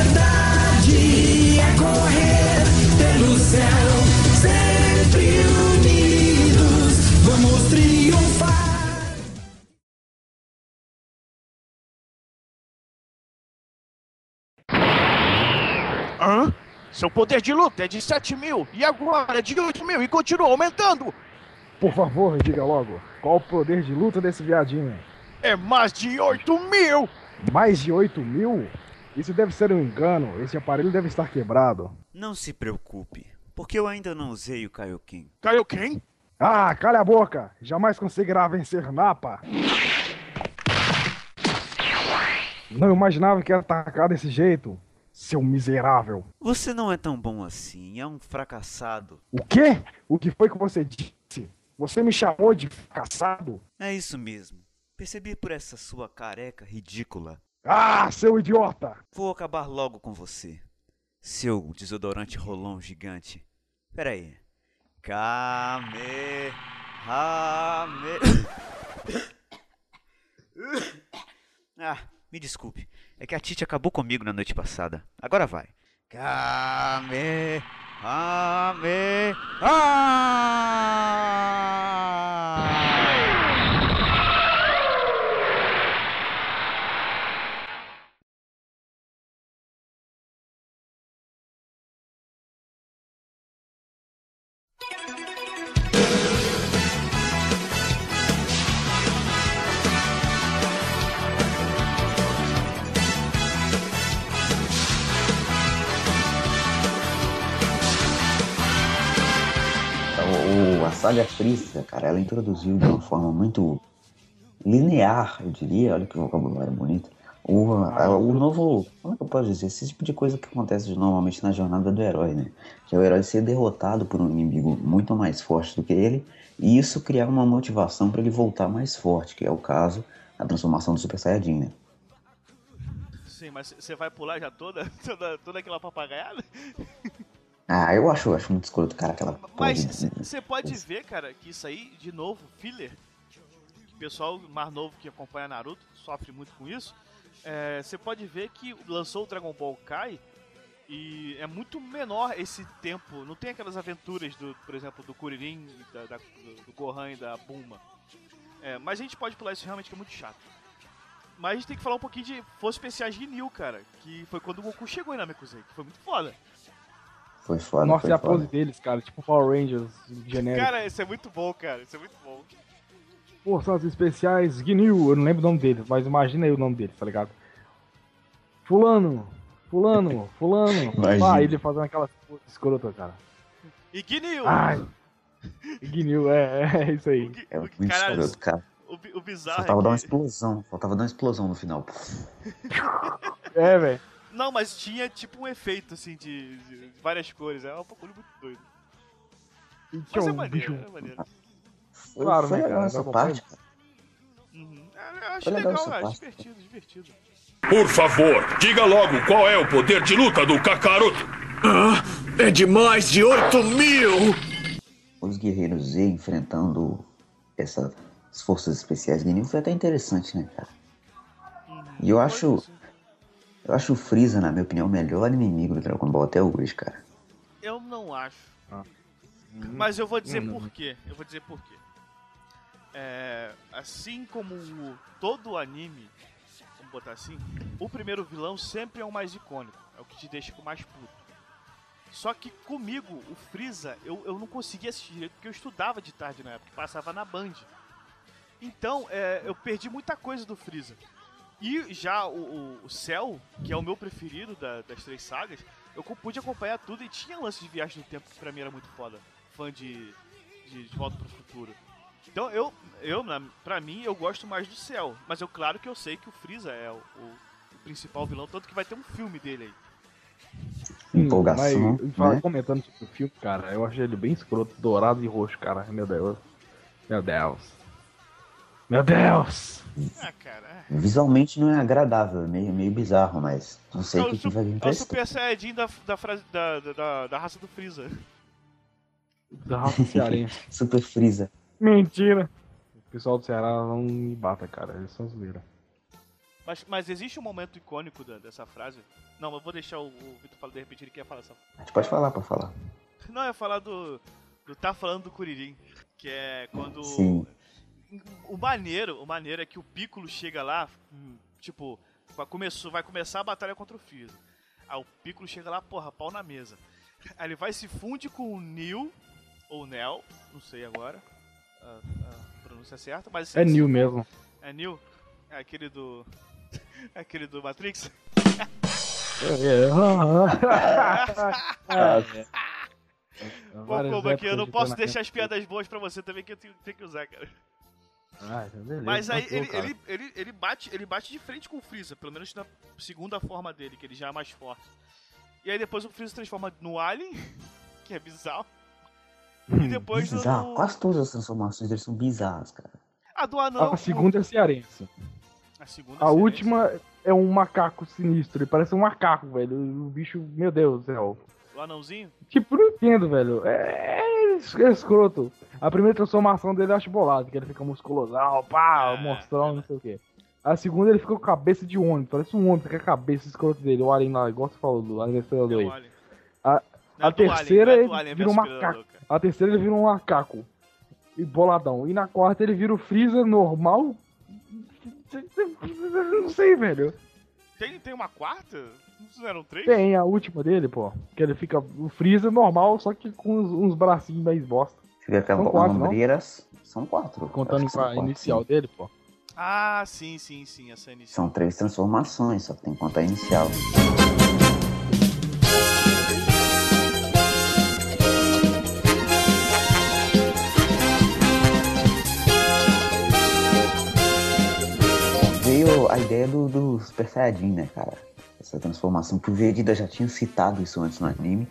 Liberdade é correr pelo céu, sempre unidos, vamos triunfar. Hã? Seu poder de luta é de 7 mil e agora é de 8 mil e continua aumentando. Por favor, diga logo, qual o poder de luta desse viadinho? É mais de 8 mil. Mais de 8 mil? Isso deve ser um engano, esse aparelho deve estar quebrado. Não se preocupe, porque eu ainda não usei o Kaioken. Quem? Ah, calha a boca! Jamais conseguirá vencer Napa! Não imaginava que ia atacar desse jeito, seu miserável. Você não é tão bom assim, é um fracassado. O quê? O que foi que você disse? Você me chamou de fracassado? É isso mesmo. Percebi por essa sua careca ridícula. Ah, seu idiota! Vou acabar logo com você. Seu desodorante rolão gigante. Pera aí. Kame... Rame... Ah, me desculpe. É que a Tite acabou comigo na noite passada. Agora vai. Kame, Kame, saga Freeza, cara, ela introduziu de uma forma muito linear, eu diria, olha que vocabulário bonito, o, o novo, como é que eu posso dizer, esse tipo de coisa que acontece normalmente na jornada do herói, né? Que é o herói ser derrotado por um inimigo muito mais forte do que ele, e isso criar uma motivação para ele voltar mais forte, que é o caso da transformação do Super Saiyajin, né? Sim, mas você vai pular já toda, *laughs* toda, toda aquela papagaiada? Ah, eu acho, acho muito escroto, cara, aquela Mas de- você pode ver, cara, que isso aí, de novo, filler, que o pessoal mais novo que acompanha Naruto sofre muito com isso. Você pode ver que lançou o Dragon Ball Kai e é muito menor esse tempo. Não tem aquelas aventuras, do, por exemplo, do Kuririn, da, da- do, Gohan e da Bulma. É, mas a gente pode pular isso realmente que é muito chato. Mas a gente tem que falar um pouquinho de Forças Especiais Ginyu, cara. Que foi quando o Goku chegou em Namekusei, que foi muito foda. Foi foda, Nossa, foi e a foda. pose deles, cara, tipo Power Rangers genérico. Cara, isso é muito bom, cara. Isso é muito bom. Forças especiais Ginyu, eu não lembro o nome deles, mas imagina aí o nome deles, tá ligado? Fulano, fulano, *laughs* fulano. Ah, ele fazendo aquela escrota, cara. E Ginyu! Ai. *laughs* Ginyu, é, é isso aí. É muito Caralho, escroto, cara. O, o bizarro Faltava é dar uma que... explosão, faltava dar uma explosão no final. *laughs* É, velho. Não, mas tinha tipo um efeito assim de, de várias cores. É um pouco muito doido. E Mas tinha é um maneiro, bicho. é maneiro. Foi, Claro, foi né, legal cara? essa Dragon parte, cara. Uhum. É, eu acho Foi legal legal, parte. divertido, divertido. Por favor, diga logo qual é o poder de luta do Kakaroto. É de mais de 8 mil! Os guerreiros Z enfrentando essas forças especiais Ginyu foi até interessante, né, cara? E eu acho, eu acho o Freeza, na minha opinião, o melhor inimigo do Dragon Ball até hoje, cara. Eu não acho. Ah. Mas eu vou dizer Hum. por quê. Eu vou dizer por quê. É, assim como o- todo o anime, vamos botar assim, o primeiro vilão sempre é o mais icônico. É o que te deixa com mais puto. Só que comigo, o Freeza, eu, eu não conseguia assistir direito porque eu estudava de tarde na época, passava na Band. Então, é, eu perdi muita coisa do Freeza. E já o, o, o Cell, que é o meu preferido da- das três sagas, eu pude acompanhar tudo e tinha lance de viagem no tempo que pra mim era muito foda. Fã de, de, de Volta pro Futuro. Então eu, eu na, pra mim, eu gosto mais do Cell. Mas eu claro que eu sei que o Freeza é o, o- principal vilão, tanto que vai ter um filme dele aí. Empolgação, Mas, né? comentando sobre o filme, cara, eu achei ele bem escroto, dourado e roxo, cara. Meu Deus. Meu Deus. Meu Deus! Ah, cara. é. Visualmente não é agradável, é meio, meio bizarro, mas não sei É o que, que vai vir é o. Super Saiyajin da, da, frase, da, da- da, raça do Freeza. Da raça cearense. *laughs* Super Freeza. Mentira! O pessoal do Ceará não me bata, cara. Eles são zoeira. Mas, mas existe um momento icônico da- dessa frase? Não, eu vou deixar o, o Vitor falar de repente, ele quer falar essa A gente pode falar, pode falar. Não, eu ia falar do. do tá falando do Kuririn. Que é quando. Sim. O maneiro, o maneiro é que o Piccolo chega lá, hum, tipo, vai, começou, vai começar a batalha contra o Freeza. Aí o Piccolo chega lá, porra, pau na mesa. Aí ele vai se funde com o Neil, ou Nel, não sei agora. A, a pronúncia certa, mas. É New mesmo. É Neil? É aquele do. *laughs* É aquele do Matrix? É, Bom, Várias como aqui, eu não posso deixar as piadas boas pra você também que eu tenho, tenho que usar, cara. Ah, beleza, Mas aí ele, ele, ele, ele, bate, ele bate de frente com o Freeza, pelo menos na segunda forma dele, que ele já é mais forte. E aí depois o Freeza se transforma no Alien, *laughs* que é bizarro. E depois no- Bizarro. Quase todas as transformações deles são bizarras, cara. A do anão. A segunda é cearense. A segunda A seria última é um macaco sinistro. Ele parece um macaco, velho. O bicho, meu Deus do céu. O anãozinho? Tipo, não entendo, velho. É, é é escroto. A primeira transformação dele eu acho bolado, que ele fica musculosão, pá, É, monstrão, não sei o quê. A segunda ele fica com cabeça de ônibus, parece um ônibus, que é a cabeça escroto dele, o alien lá, igual você falou do aniversário aí. A, a terceira ele vira um macaco. A terceira ele vira um macaco. E boladão. E na quarta ele vira o Freeza normal. Não sei, velho. Tem, tem uma quarta? Não fizeram três? Tem a última dele, pô. Que ele fica o Freeza normal, só que com uns, uns bracinhos mais bosta. Fica com São quatro, não? ombreiras. São quatro. Contando com a quatro, inicial sim. dele, pô. Ah, sim, sim, sim, essa é inicial. São três transformações, só que tem que contar a inicial. Veio a ideia do, do Super Saiyajin, né, cara? Essa transformação que o Vegeta já tinha citado isso antes no anime.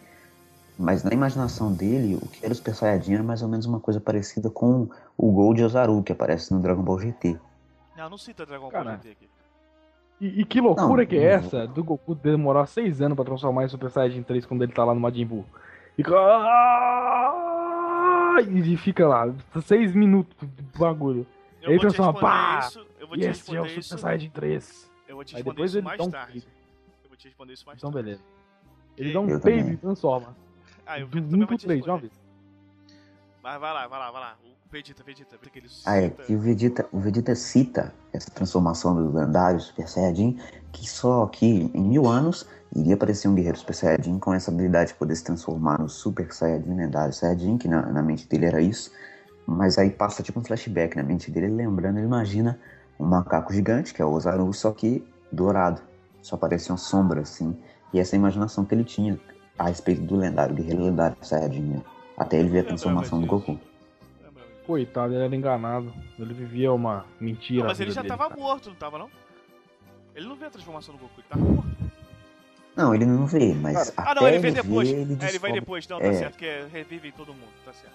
Mas na imaginação dele, o que era o Super Saiyajin era mais ou menos uma coisa parecida com o Gold Ozaru, que aparece no Dragon Ball GT. Não, não cita Dragon Ball Cara. GT aqui. E, e que loucura Não, que é não- essa do Goku demorar seis anos pra transformar em Super Saiyajin 3 quando ele tá lá no Majin Buu. Fica. "Ah!" E fica lá, seis minutos de bagulho. Eu Ele transforma, pá! isso, eu vou E te esse é o Super isso. Saiyajin 3. Eu vou te Aí responder depois isso ele mais dá um te responder isso mais Então tarde. beleza. Ele dá um Eu peido também. e transforma. Ah, eu Do também 1 vou te 3, de uma responder. vez. Mas vai lá, vai lá, vai lá. O Vegeta, Vegeta, porque ele Ah, é cita- que o Vegeta, o Vegeta cita essa transformação do lendário Super Saiyajin, que só que em mil anos iria aparecer um guerreiro Super Saiyajin com essa habilidade de poder se transformar no Super Saiyajin lendário Saiyajin, que na, na mente dele era isso. Mas aí passa tipo um flashback na mente dele, ele lembrando, ele imagina um macaco gigante, que é o Ozaru, só que dourado. Só aparece uma sombra assim. E essa é a imaginação que ele tinha a respeito do lendário, guerreiro lendário Saiyajin, né? Até ele ver a transformação do Goku. Coitado, ele era enganado. Ele vivia uma mentira. Não, mas ele já dele, tava cara. morto, não tava não? Ele não vê a transformação do Goku, ele tava morto. Não, ele não vê, mas ah, até não, ele vê ver, depois. ele é, ele vai depois, não, tá É. certo, que é, revive todo mundo, tá certo.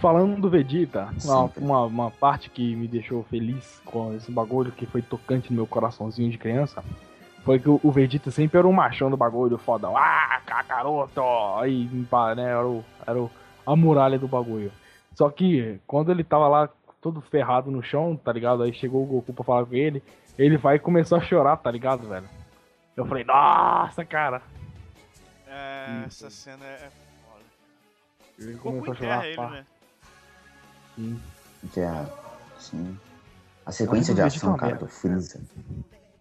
Falando do Vegeta, uma, uma, uma parte que me deixou feliz com esse bagulho que foi tocante no meu coraçãozinho de criança foi que o, o Vegeta sempre era o machão do bagulho, fodão. Ah, Kakaroto! Aí, pá, né, era, o, era o, a muralha do bagulho. Só que quando ele tava lá todo ferrado no chão, tá ligado? Aí chegou o Goku pra falar com ele, ele vai e começou a chorar, tá ligado, velho? Eu falei, nossa, cara! É, essa cena é foda. Ele O Goku começou a chorar, ele, pá. né? Sim. Já, sim. A sequência de é ação, uma cara, do Freeza.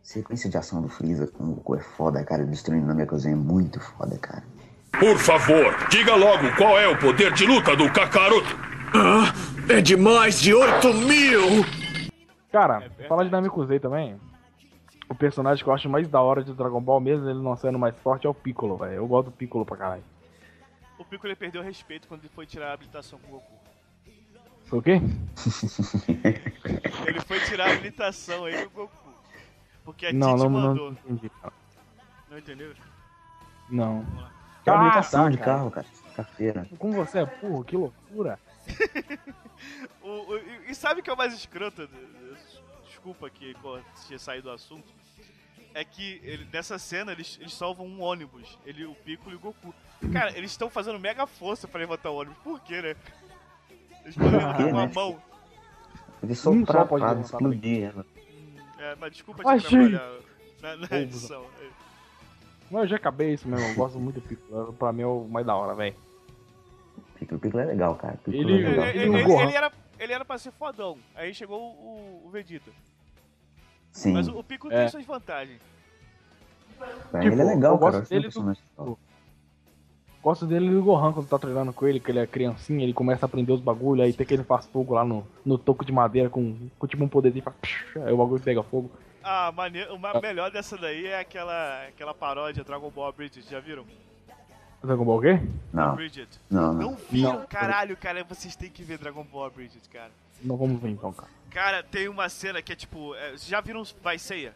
Sequência de ação do Freeza com o Goku é foda, cara. Ele destruindo na minha cozinha é muito foda, cara. Por favor, diga logo qual é o poder de luta do Kakaroto. Ah, é de mais de 8 mil! Cara, falar de Namekusei também. O personagem que eu acho mais da hora de Dragon Ball, mesmo ele não sendo mais forte, é o Piccolo, velho. Eu gosto do Piccolo pra caralho. O Piccolo ele perdeu o respeito quando ele foi tirar a habilitação com o Goku. Foi o quê? Ele foi tirar a habilitação aí do Goku. Porque a Não, Tite não, não, mandou. não entendi, cara. Não entendeu? Não. Que Ah, habilitação tá, de carro, cara. Carteira. Como você é burro, que loucura. *laughs* O, o- e- sabe o que é o mais escroto? Desculpa que tinha saído do assunto. É que ele, nessa cena eles, eles salvam um ônibus. Ele, o Piccolo e o Goku. Cara, eles estão fazendo mega força pra levantar o ônibus. Por quê, né? Eles podem levantar com a né? mão. Ele soprar pode explodir. ela. É, mas desculpa te Achei. atrapalhar na, na Ousa. edição. Mas eu já acabei isso mesmo, eu gosto muito do Piccolo. Pra mim é o mais da hora, velho. Piccolo, Piccolo é legal, cara. Piccolo Ele- é legal. Ele, Ele- ele- o ele era, ele era pra ser fodão. Aí chegou o, o Vegeta. Sim, Mas o, o Piccolo É. tem suas vantagens. pra ele é tipo, legal, eu cara. gosto Eu um dele do-. Gosto dele do Gohan quando tá treinando com ele, que ele é criancinha, ele começa a aprender os bagulho, aí tem que ele faz fogo lá no, no toco de madeira com, com tipo um poderzinho, faz, psh, aí o bagulho pega fogo. Ah, mane... o melhor dessa daí é aquela, aquela paródia Dragon Ball Bridget, já viram? Dragon Ball o quê? Não, Bridget. não, Não não. viram? Não. Caralho, cara, vocês têm que ver Dragon Ball Bridget, cara. Não vamos ver então, cara. Cara, tem uma cena que é tipo. é, vocês já viram Vai Ceia?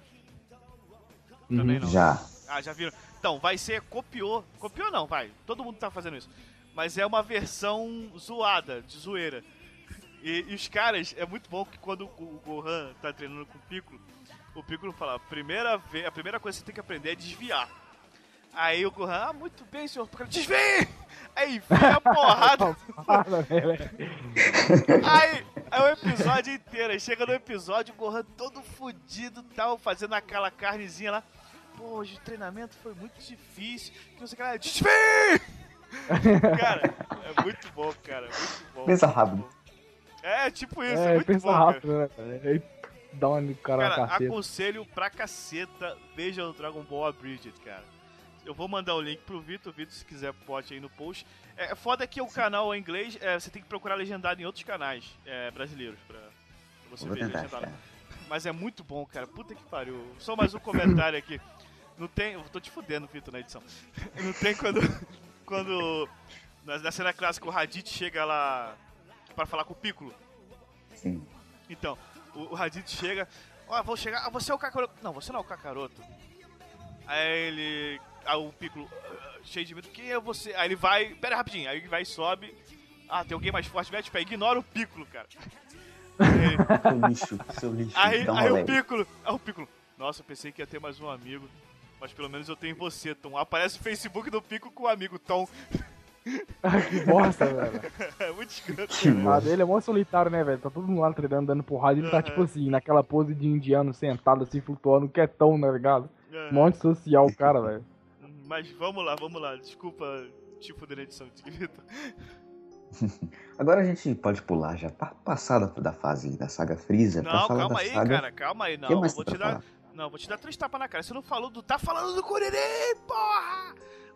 Uhum. Também não. Já. Ah, já viram? Então, Vai Ceia copiou. Copiou não, vai. Todo mundo tá fazendo isso. Mas é uma versão zoada, de zoeira. *laughs* E, e os caras, é muito bom que quando o Gohan tá treinando com o Piccolo, o Piccolo fala, a primeira, ve a primeira coisa que você tem que aprender é desviar. Aí o Gohan, ah, muito bem, senhor desvie! Aí enfia a porrada. *laughs* Aí, Aí o episódio inteiro, aí chega no episódio, o Gohan todo fudido tal, fazendo aquela carnezinha lá. Pô, hoje o treinamento foi muito difícil. Que você cara, *laughs* cara, é muito bom, cara. Muito bom. Pensa rápido. É, tipo isso, É, é muito pensa bom. rápido, cara. né, cara? Dá uma cara, Cara, aconselho pra caceta, veja o Dragon Ball a Bridget, cara. Eu vou mandar o link pro Vitor, Vitor, se quiser, pote aí no post. É foda que o canal é inglês, é, você tem que procurar legendado em outros canais é, brasileiros pra, pra você Vou ver tentar legendado. achar. Mas é muito bom, cara. Puta que pariu. Só mais um comentário aqui. Não tem. Eu tô te fudendo, Vitor, na edição. *laughs* Não tem quando. Quando. Na, na cena clássica o Raditz chega lá pra falar com o Piccolo. Sim. Então, o, o Raditz chega. Ó, vou chegar. Ah, você é o Kakaroto. Não, você não é o Kakaroto. Aí ele. Aí o Piccolo, ah, cheio de medo, quem é você? Aí ele vai. Pera rapidinho. Aí ele vai e sobe. Ah, tem alguém mais forte, mete o pé. Ignora o Piccolo, cara. Aí, *laughs* Seu lixo, seu lixo. aí, aí o Piccolo. Aí o Piccolo. Nossa, eu pensei que ia ter mais um amigo. Mas pelo menos eu tenho você, Tom. Aparece o Facebook do Piccolo com o amigo Tom. *laughs* que bosta, velho. *laughs* é muito escroto. Que né? A dele é mó solitário, né, velho? Tá todo mundo lá treinando, dando porrada. E ele tá, tipo assim, naquela pose de indiano sentado, assim, flutuando, quietão, tá ligado? É. Um monte social, o cara, velho. Mas vamos lá, vamos lá. Desculpa fuder na edição, Vitor. *laughs* Agora a gente pode pular já passada da fase da saga Freeza pra Não, falar calma da aí, saga... cara, calma aí. Não, mais vou te pra dar. Não, vou te dar três tapas na cara. Você não falou do. Tá falando do Kuririn, porra!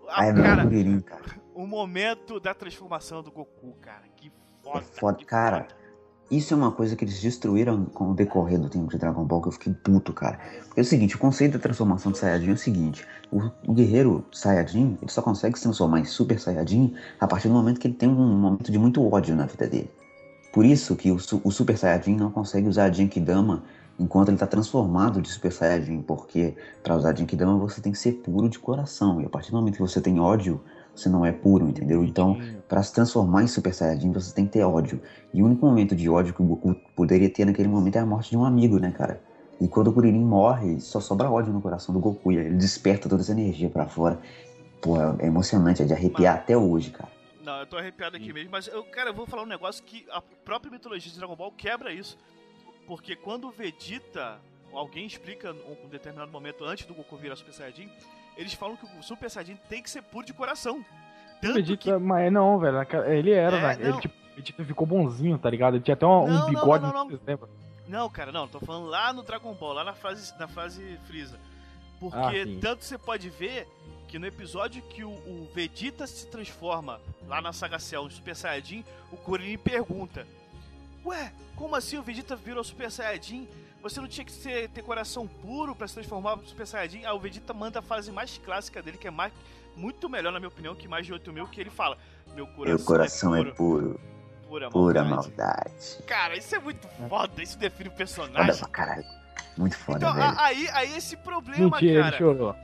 Ah, é cara, Kuririn, cara. o momento da transformação do Goku, cara. Que foda. É foda, cara. foda. Isso é uma coisa que eles destruíram com o decorrer do tempo de Dragon Ball, que eu fiquei puto, cara. Porque é o seguinte, o conceito da transformação de Saiyajin é o seguinte, o, o guerreiro Saiyajin, ele só consegue se transformar em Super Saiyajin a partir do momento que ele tem um momento de muito ódio na vida dele. Por isso que o, o Super Saiyajin não consegue usar a Genkidama enquanto ele está transformado de Super Saiyajin, porque para usar Genkidama você tem que ser puro de coração, e a partir do momento que você tem ódio, você não é puro, entendeu? Então, para se transformar em Super Saiyajin, você tem que ter ódio. E o único momento de ódio que o Goku poderia ter naquele momento é a morte de um amigo, né, cara? E quando o Kuririn morre, só sobra ódio no coração do Goku, e ele desperta toda essa energia pra fora. Pô, é emocionante, é de arrepiar até hoje, cara. Não, eu tô arrepiado aqui mesmo, mas eu, cara, eu vou falar um negócio que a própria mitologia de Dragon Ball quebra isso. Porque quando o Vegeta, alguém explica em um determinado momento antes do Goku virar Super Saiyajin, eles falam que o Super Saiyajin tem que ser puro de coração. O Tanto Vegeta, mas não, velho. Ele era, É, não. Ele, tipo, o Vegeta ficou bonzinho, tá ligado? Ele tinha até um, um Não, não, bigode, não, não, não lembra. Não, cara, não, tô falando lá no Dragon Ball, lá na fase, na fase Freeza. Porque Ah, tanto você pode ver que no episódio que o, o Vegeta se transforma lá na Saga Cell, no Super Saiyajin, o Kuririn pergunta: Ué, como assim o Vegeta virou Super Saiyajin? Você não tinha que ser, ter coração puro pra se transformar no Super Saiyajin? Ah, o Vegeta manda a fase mais clássica dele, que é mais, muito melhor, na minha opinião, que mais de 8 mil, que ele fala: Meu coração, Meu coração é é puro, puro, pura, pura maldade. maldade. Cara, isso é muito foda, isso define o Foda personagem. pra caralho. Muito foda, Então, velho. aí, aí esse problema, Mentira, ele cara. chorou.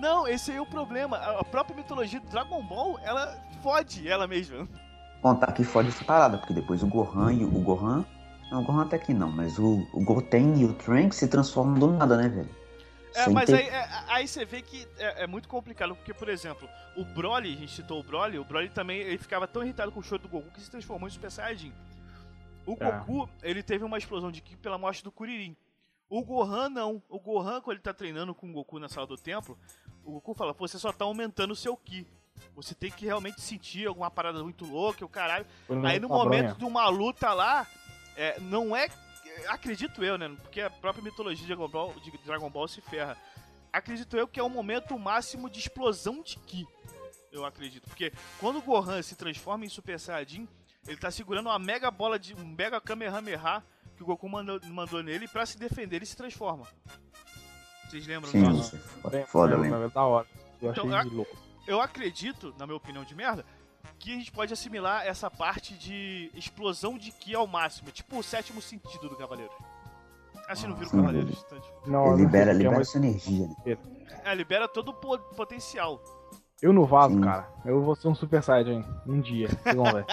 Não, esse aí é o problema. A a própria mitologia do Dragon Ball, ela fode ela mesma. Contar que fode essa parada, porque depois o Gohan e o, Gohan. Não, o Gohan até que não, mas o, o Goten e o Trunks se transformam do nada, né, velho? É, Sem mas ter- aí, é, aí você vê que é, é muito complicado, porque, por exemplo, o Broly, a gente citou o Broly, o Broly também ele ficava tão irritado com o choro do Goku que se transformou em Super Saiyajin. O É. Goku, ele teve uma explosão de Ki pela morte do Kuririn. O Gohan não. O Gohan, quando ele tá treinando com o Goku na sala do templo, o Goku fala, "Pô, você só tá aumentando o seu Ki. Você tem que realmente sentir alguma parada muito louca, o caralho. Aí no momento bronha. de uma luta lá, é, não é. Acredito eu, né? Porque a própria mitologia de Dragon Ball, de Dragon Ball se ferra. Acredito eu que é o momento máximo de explosão de Ki. Eu acredito. Porque quando o Gohan se transforma em Super Saiyajin, ele tá segurando uma mega bola de. um mega Kamehameha que o Goku mandou, mandou nele pra se defender. Ele se transforma. Vocês lembram Sim, disso? isso é foda, foda é, mesmo. é da hora. Eu achei Então, a- de louco. Eu acredito, na minha opinião de merda, que a gente pode assimilar essa parte de explosão de Ki ao máximo. Tipo o sétimo sentido do Cavaleiro. Ah, você não viu o? Então, tipo, Não, Ele não libera, é libera uma- sua energia, né? é, libera todo o po- potencial. Eu não vazo, Sim. cara. Eu vou ser um Super Saiyajin um dia. Vocês vão ver.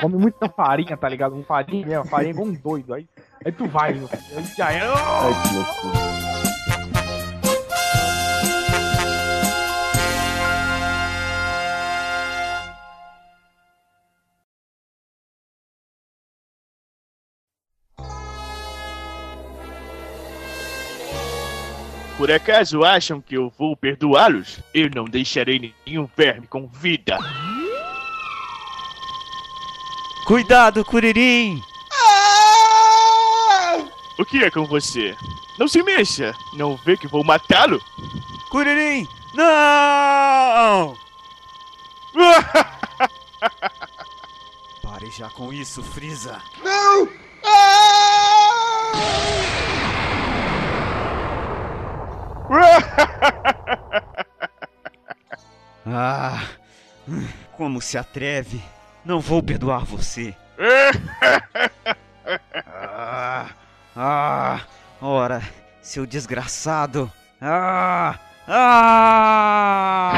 Come muita farinha, tá ligado? Um farinha mesmo, farinha igual um doido. Aí, aí tu vai, meu filho. Aí já é. Ai, que loucura. Por acaso acham que eu vou perdoá-los? Eu não deixarei nenhum verme com vida. Cuidado, Curirim! O que é com você? Não se mexa! Não vê que vou matá-lo? Curirim! Não! *laughs* Pare já com isso, Frieza! Não! Ah! *laughs* Como se atreve! Não vou perdoar você! *laughs* Ah! Ah! Ora, seu desgraçado! Ah! Ah!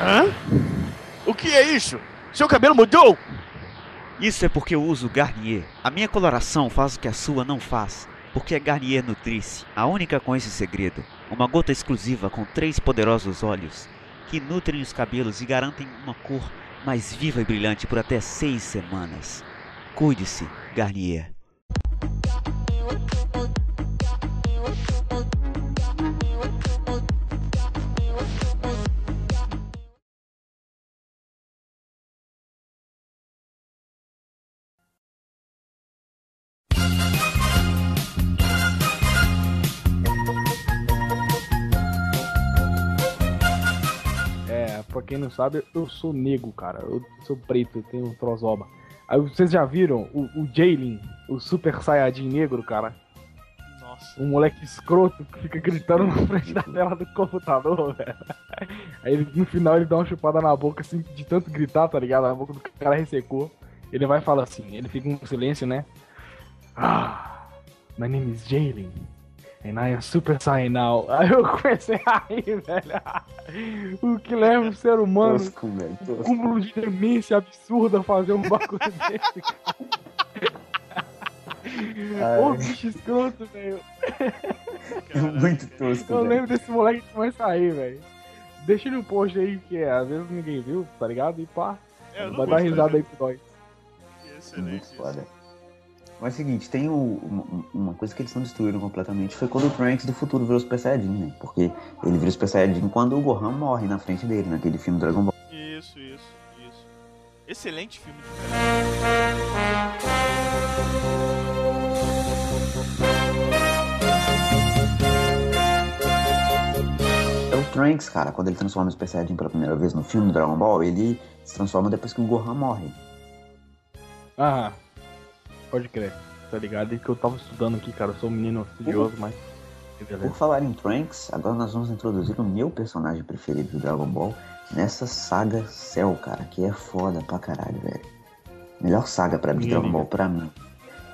Hã? O que é isso? Seu cabelo mudou? Isso é porque eu uso Garnier. A minha coloração faz o que a sua não faz. Porque é Garnier Nutrice, a única com esse segredo. Uma gota exclusiva com três poderosos óleos que nutrem os cabelos e garantem uma cor mais viva e brilhante por até seis semanas. Cuide-se, Garnier. Quem não sabe, eu sou negro, cara. Eu sou preto, eu tenho trozoba. Aí vocês já viram o, o Jalen, o Super Saiyajin negro, cara? Nossa. Um moleque escroto que fica gritando na frente da tela do computador, *laughs* velho. Aí no final ele dá uma chupada na boca, assim, de tanto gritar, tá ligado? A boca do cara ressecou. Ele vai e fala assim, ele fica em silêncio, né? Ah, my name is Jalen. And I am Super Saiyan now. *laughs* Aí eu comecei a rir, velho. O que leva o ser humano, Tosco, velho. um tosco. cúmulo de demência absurda a fazer um bagulho *laughs* desse, cara. Ô, bicho escroto, velho. *laughs* Muito tosco, Eu lembro desse moleque que começa a rir, velho. Deixa no post aí, que às vezes ninguém viu, tá ligado? E pá. É, Vai dar risada aí pro nós. Excelente. Muito isso. foda. Mas é o seguinte, tem o- uma, uma coisa que eles não destruíram completamente foi quando o Trunks do futuro virou Super Saiyajin, né? Porque ele virou Super Saiyajin quando o Gohan morre na frente dele, naquele filme Dragon Ball. Isso, isso, isso. Excelente filme de É o Trunks, cara, quando ele transforma no Super Saiyajin pela primeira vez no filme Dragon Ball, ele se transforma depois que o Gohan morre. Ah, pode crer. Tá ligado? E que eu tava estudando aqui, cara. Eu sou um menino estudioso, mas. Por falar em Trunks, agora nós vamos introduzir o meu personagem preferido do Dragon Ball nessa saga Cell, cara, que é foda pra caralho, velho. Melhor saga pra mim de Dragon. Ball, pra mim.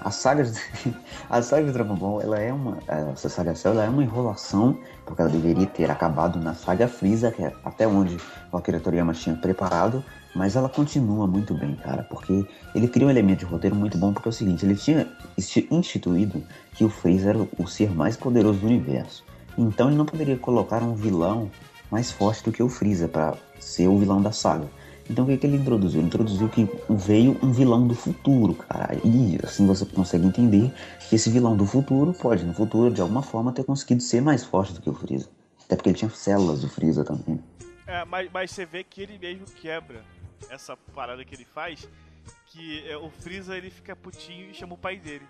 A saga, de- *laughs* a saga de Dragon Ball, ela é uma. Essa saga Cell ela é uma enrolação, porque ela deveria ter acabado na saga Freeza, que é até onde o Akira Toriyama tinha preparado, mas ela continua muito bem, cara, porque ele cria um elemento de roteiro muito bom, porque é o seguinte, ele tinha insti- instituído que o Freeza era o ser mais poderoso do universo. Então ele não poderia colocar um vilão mais forte do que o Freeza pra ser o vilão da saga. Então o que, que ele introduziu? Ele introduziu que veio um vilão do futuro, cara. E assim você consegue entender que esse vilão do futuro pode, no futuro, de alguma forma, ter conseguido ser mais forte do que o Freeza. Até porque ele tinha células do Freeza também. É, mas, mas você vê que ele mesmo quebra essa parada que ele faz, que é, o Freeza ele fica putinho e chama o pai dele.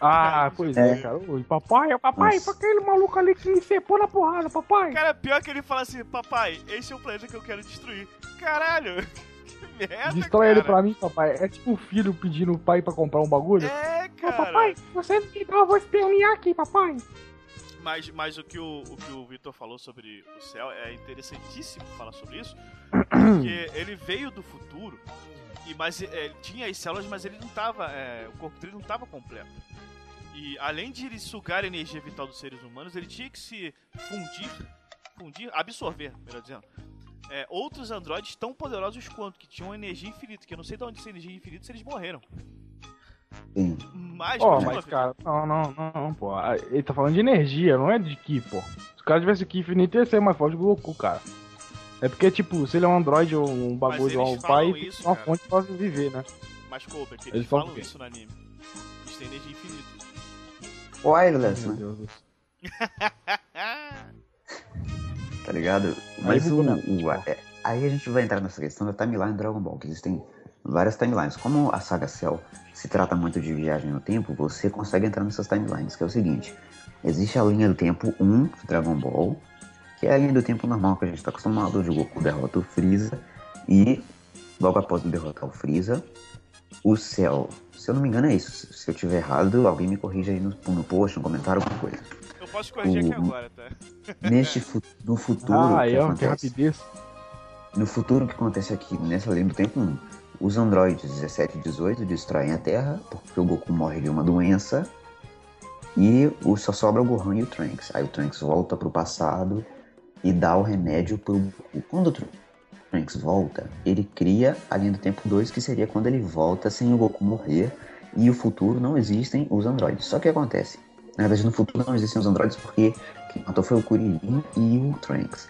Ah, pois é, É. cara. Oi, papai, papai, Nossa. foi aquele maluco ali que me cepou na porrada, papai. Cara, pior que ele fala assim, papai, esse é o planeta que eu quero destruir. Caralho, *laughs* que merda, Destrói cara. ele pra mim, papai. É tipo o filho pedindo o pai pra comprar um bagulho. É, cara. papai, você me dá, eu vou espernear aqui, papai. Mas, mas o que o, o que o Vitor falou sobre o céu é interessantíssimo falar sobre isso, porque *clears throat* ele veio do futuro, e mas é, ele tinha as células, mas ele não tava, é, o corpo dele não estava completo. E além de ele sugar a energia vital dos seres humanos, ele tinha que se fundir, fundir, absorver, melhor dizendo. é, outros androides tão poderosos quanto, que tinham energia infinita, que eu não sei de onde essa energia infinita se eles morreram. Sim. Mas, Ó, continua, mas cara, não, não, não, não, pô. Ah, Ele tá falando de energia, não é de ki, pô. Se o cara tivesse ki infinito, ia ser mais forte que o Goku, cara. É porque, tipo, se ele é um androide ou um bagulho ou um pai, isso, uma cara. fonte pra viver, né? Mas, Colbert, eles Eles falam falam isso no anime. Eles têm energia infinita. Wireless, Meu né? Deus do céu. *laughs* Tá ligado? Mas o, o- é, aí a gente vai entrar nessa questão da timeline Dragon Ball, que existem várias timelines. Como a saga Cell se trata muito de viagem no tempo, você consegue entrar nessas timelines, que é o seguinte. Existe a linha do tempo 1 de Dragon Ball, que é a linha do tempo normal que a gente está acostumado, onde o Goku derrota o Freeza, e logo após derrotar o Freeza, o Cell. Se eu não me engano é isso. Se eu tiver errado, alguém me corrija aí no, no post, no comentário, alguma coisa. Eu posso corrigir aqui O- agora, tá? *laughs* Neste fu- no futuro, Ah, que é, que acontece, rapidez. no futuro, o que acontece aqui nessa linha do tempo 1? Os androides 17 e 18 destroem a Terra, porque o Goku morre de uma doença, e só sobra o Gohan e o Trunks. Aí o Trunks volta pro passado e dá o remédio pro Goku. Quando o Tr- Trunks volta, ele cria a linha do tempo 2, que seria quando ele volta sem o Goku morrer, e o futuro não existem os androides. Só que acontece? Na verdade, no futuro não existem os androides porque quem matou foi o Kuririn e o Trunks.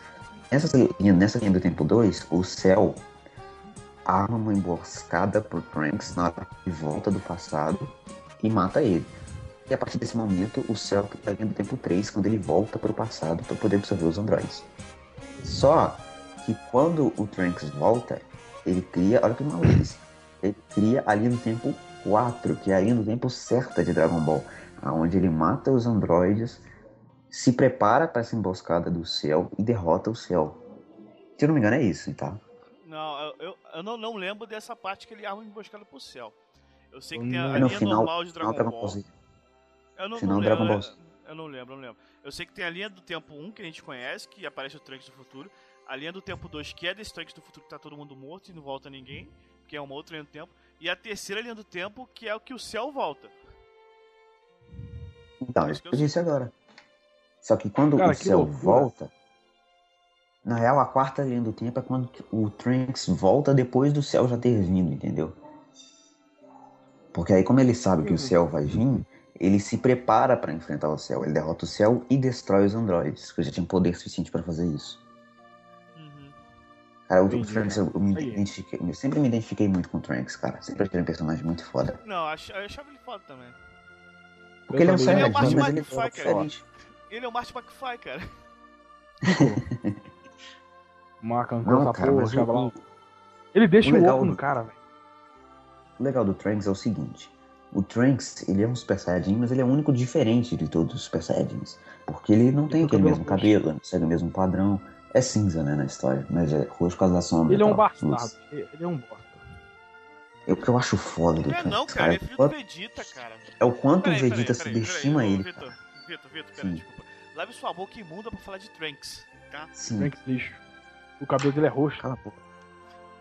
Nessa linha, nessa linha do tempo 2, o Cell arma uma emboscada pro Trunks na volta do passado e mata ele. E a partir desse momento, o Cell tá linha do tempo 3, quando ele volta pro passado para poder absorver os androides. Só que quando o Trunks volta, ele cria, olha que maluquice, ele cria a linha do tempo 4, que é a linha do tempo certa de Dragon Ball, onde ele mata os androides, se prepara para essa emboscada do Cell e derrota o Cell. Se eu não me engano é isso, tá? Não, eu, eu, eu não, não lembro dessa parte que ele arma emboscada pro céu. Eu sei que tem a, a É no linha final, normal de Dragon Dragon Ball. Z. Eu não, Final não Dragon lembro, Ball Z. eu, não lembro, eu não lembro. Eu sei que tem a linha do tempo 1 que a gente conhece, que aparece o Trunks do futuro. A linha do tempo 2, que é desse Trunks do futuro que tá todo mundo morto e não volta ninguém, que é uma outra linha do tempo. E a terceira linha do tempo, que é o que o céu volta. Então, É é isso que eu disse agora. Só que quando Cara, o que Cell loucura. volta, na real a quarta linha do tempo é quando o Trunks volta depois do Cell já ter vindo, entendeu? Porque aí como ele sabe que o Cell vai vir, ele se prepara pra enfrentar o Cell. Ele derrota o Cell e destrói os androides, que já tinha poder suficiente pra fazer isso. Uhum. Cara, o, Entendi, Trunks, eu, me eu sempre me identifiquei muito com o Trunks, cara. Sempre achei um personagem muito foda. Não, eu achava ele foda também. Porque ele é um também. Ele é o Saiyajin, Marty mas ele McFly, é cara. diferente. Ele é o Marty McFly, cara. *laughs* Marcando Não, essa cara, porra, mas o, Ele deixa o o legal oco no do- cara, velho. O legal do Trunks é o seguinte: o Trunks, ele é um Super Saiyajin, mas ele é o único diferente de todos os Super Saiyajins. Porque ele não tem tem aquele mesmo roxo. cabelo, não segue o mesmo padrão. É cinza, né, na história, mas é roxo por causa da sombra. Ele é um bastardo. Ele é um bosta. É o que eu acho foda do é Trunks, não, cara, é é, filho o do quanto, Vegeta, cara. é o quanto Peraí, o peraí, Vegeta peraí, subestima peraí, ô, ele. Vitor, cara. Vitor, Vitor, peraí, Sim. desculpa. Lave sua boca imunda pra falar de Trunks, tá? Sim, Trunks lixo. O cabelo dele é roxo. cala a boca.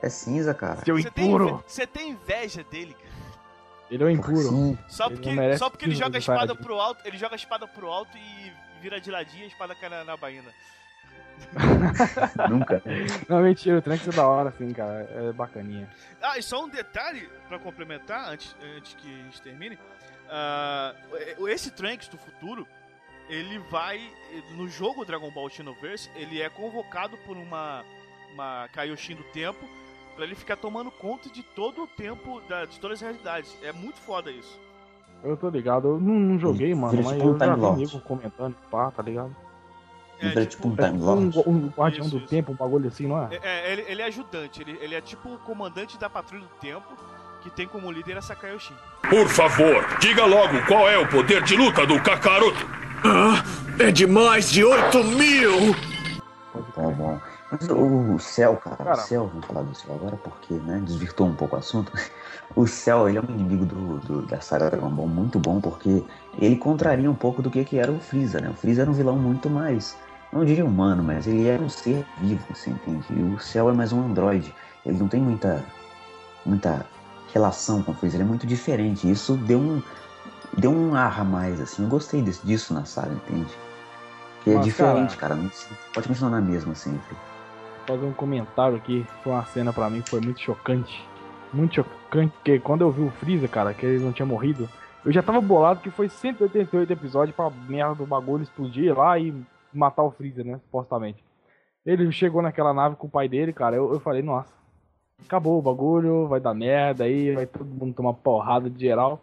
É cinza, cara. Seu Você tem, impuro. você tem inveja dele, cara. Ele é o impuro. Sim, Só Ele porque, merece só porque ele joga a espada pro alto, ele joga a espada pro alto e vira de ladinho e a espada cai na, na baína. *laughs* nunca. Não, mentira, o Trunks é da hora, assim, cara. É bacaninha. Ah, e só um detalhe pra complementar, antes, antes que a gente termine. Ah, esse Trunks do futuro, ele vai. No jogo Dragon Ball Xenoverse, ele é convocado por uma, uma Kaioshin do tempo pra ele ficar tomando conta de todo o tempo, da- de todas as realidades. É muito foda isso. Eu tô ligado, eu não, não joguei, mano, Vira mas tipo um eu já Time vi nego comentando, pá, tá ligado? É, Vira tipo, tipo um É Time um, Lord. um guardião Isso, do isso. tempo, um bagulho assim, não é? É, é, ele, ele é ajudante, ele, ele é tipo o comandante da patrulha do tempo, que tem como líder essa Kaioshin. Por favor, diga logo qual é o poder de luta do Kakaroto. É de mais de 8 mil! Tá bom. Mas o Cell, cara, Cara. o Cell, vamos falar do Cell agora porque, né, desvirtou um pouco o assunto. *laughs* O Cell, ele é um inimigo do, do- da saga Dragon Ball muito bom porque ele contraria um pouco do que, que era o Freeza, né? O Freeza era um vilão muito mais, não diria humano, mas ele era um ser vivo, você entende? E o Cell é mais um androide. Ele não tem muita, muita relação com o Freeza, ele é muito diferente. Isso deu um, deu um ar a mais, assim. Eu gostei desse- disso na saga, entende? Que é diferente, cara. Não pode continuar na mesma sempre. fazer um comentário aqui. Foi uma cena pra mim que foi muito chocante. Muito chocante, porque quando eu vi o Freeza, cara, que ele não tinha morrido, eu já tava bolado que foi 188 episódios pra merda do bagulho explodir lá e matar o Freeza, né? Supostamente. Ele chegou naquela nave com o pai dele, cara. Eu, eu falei, nossa, acabou o bagulho, vai dar merda aí, vai todo mundo tomar porrada de geral.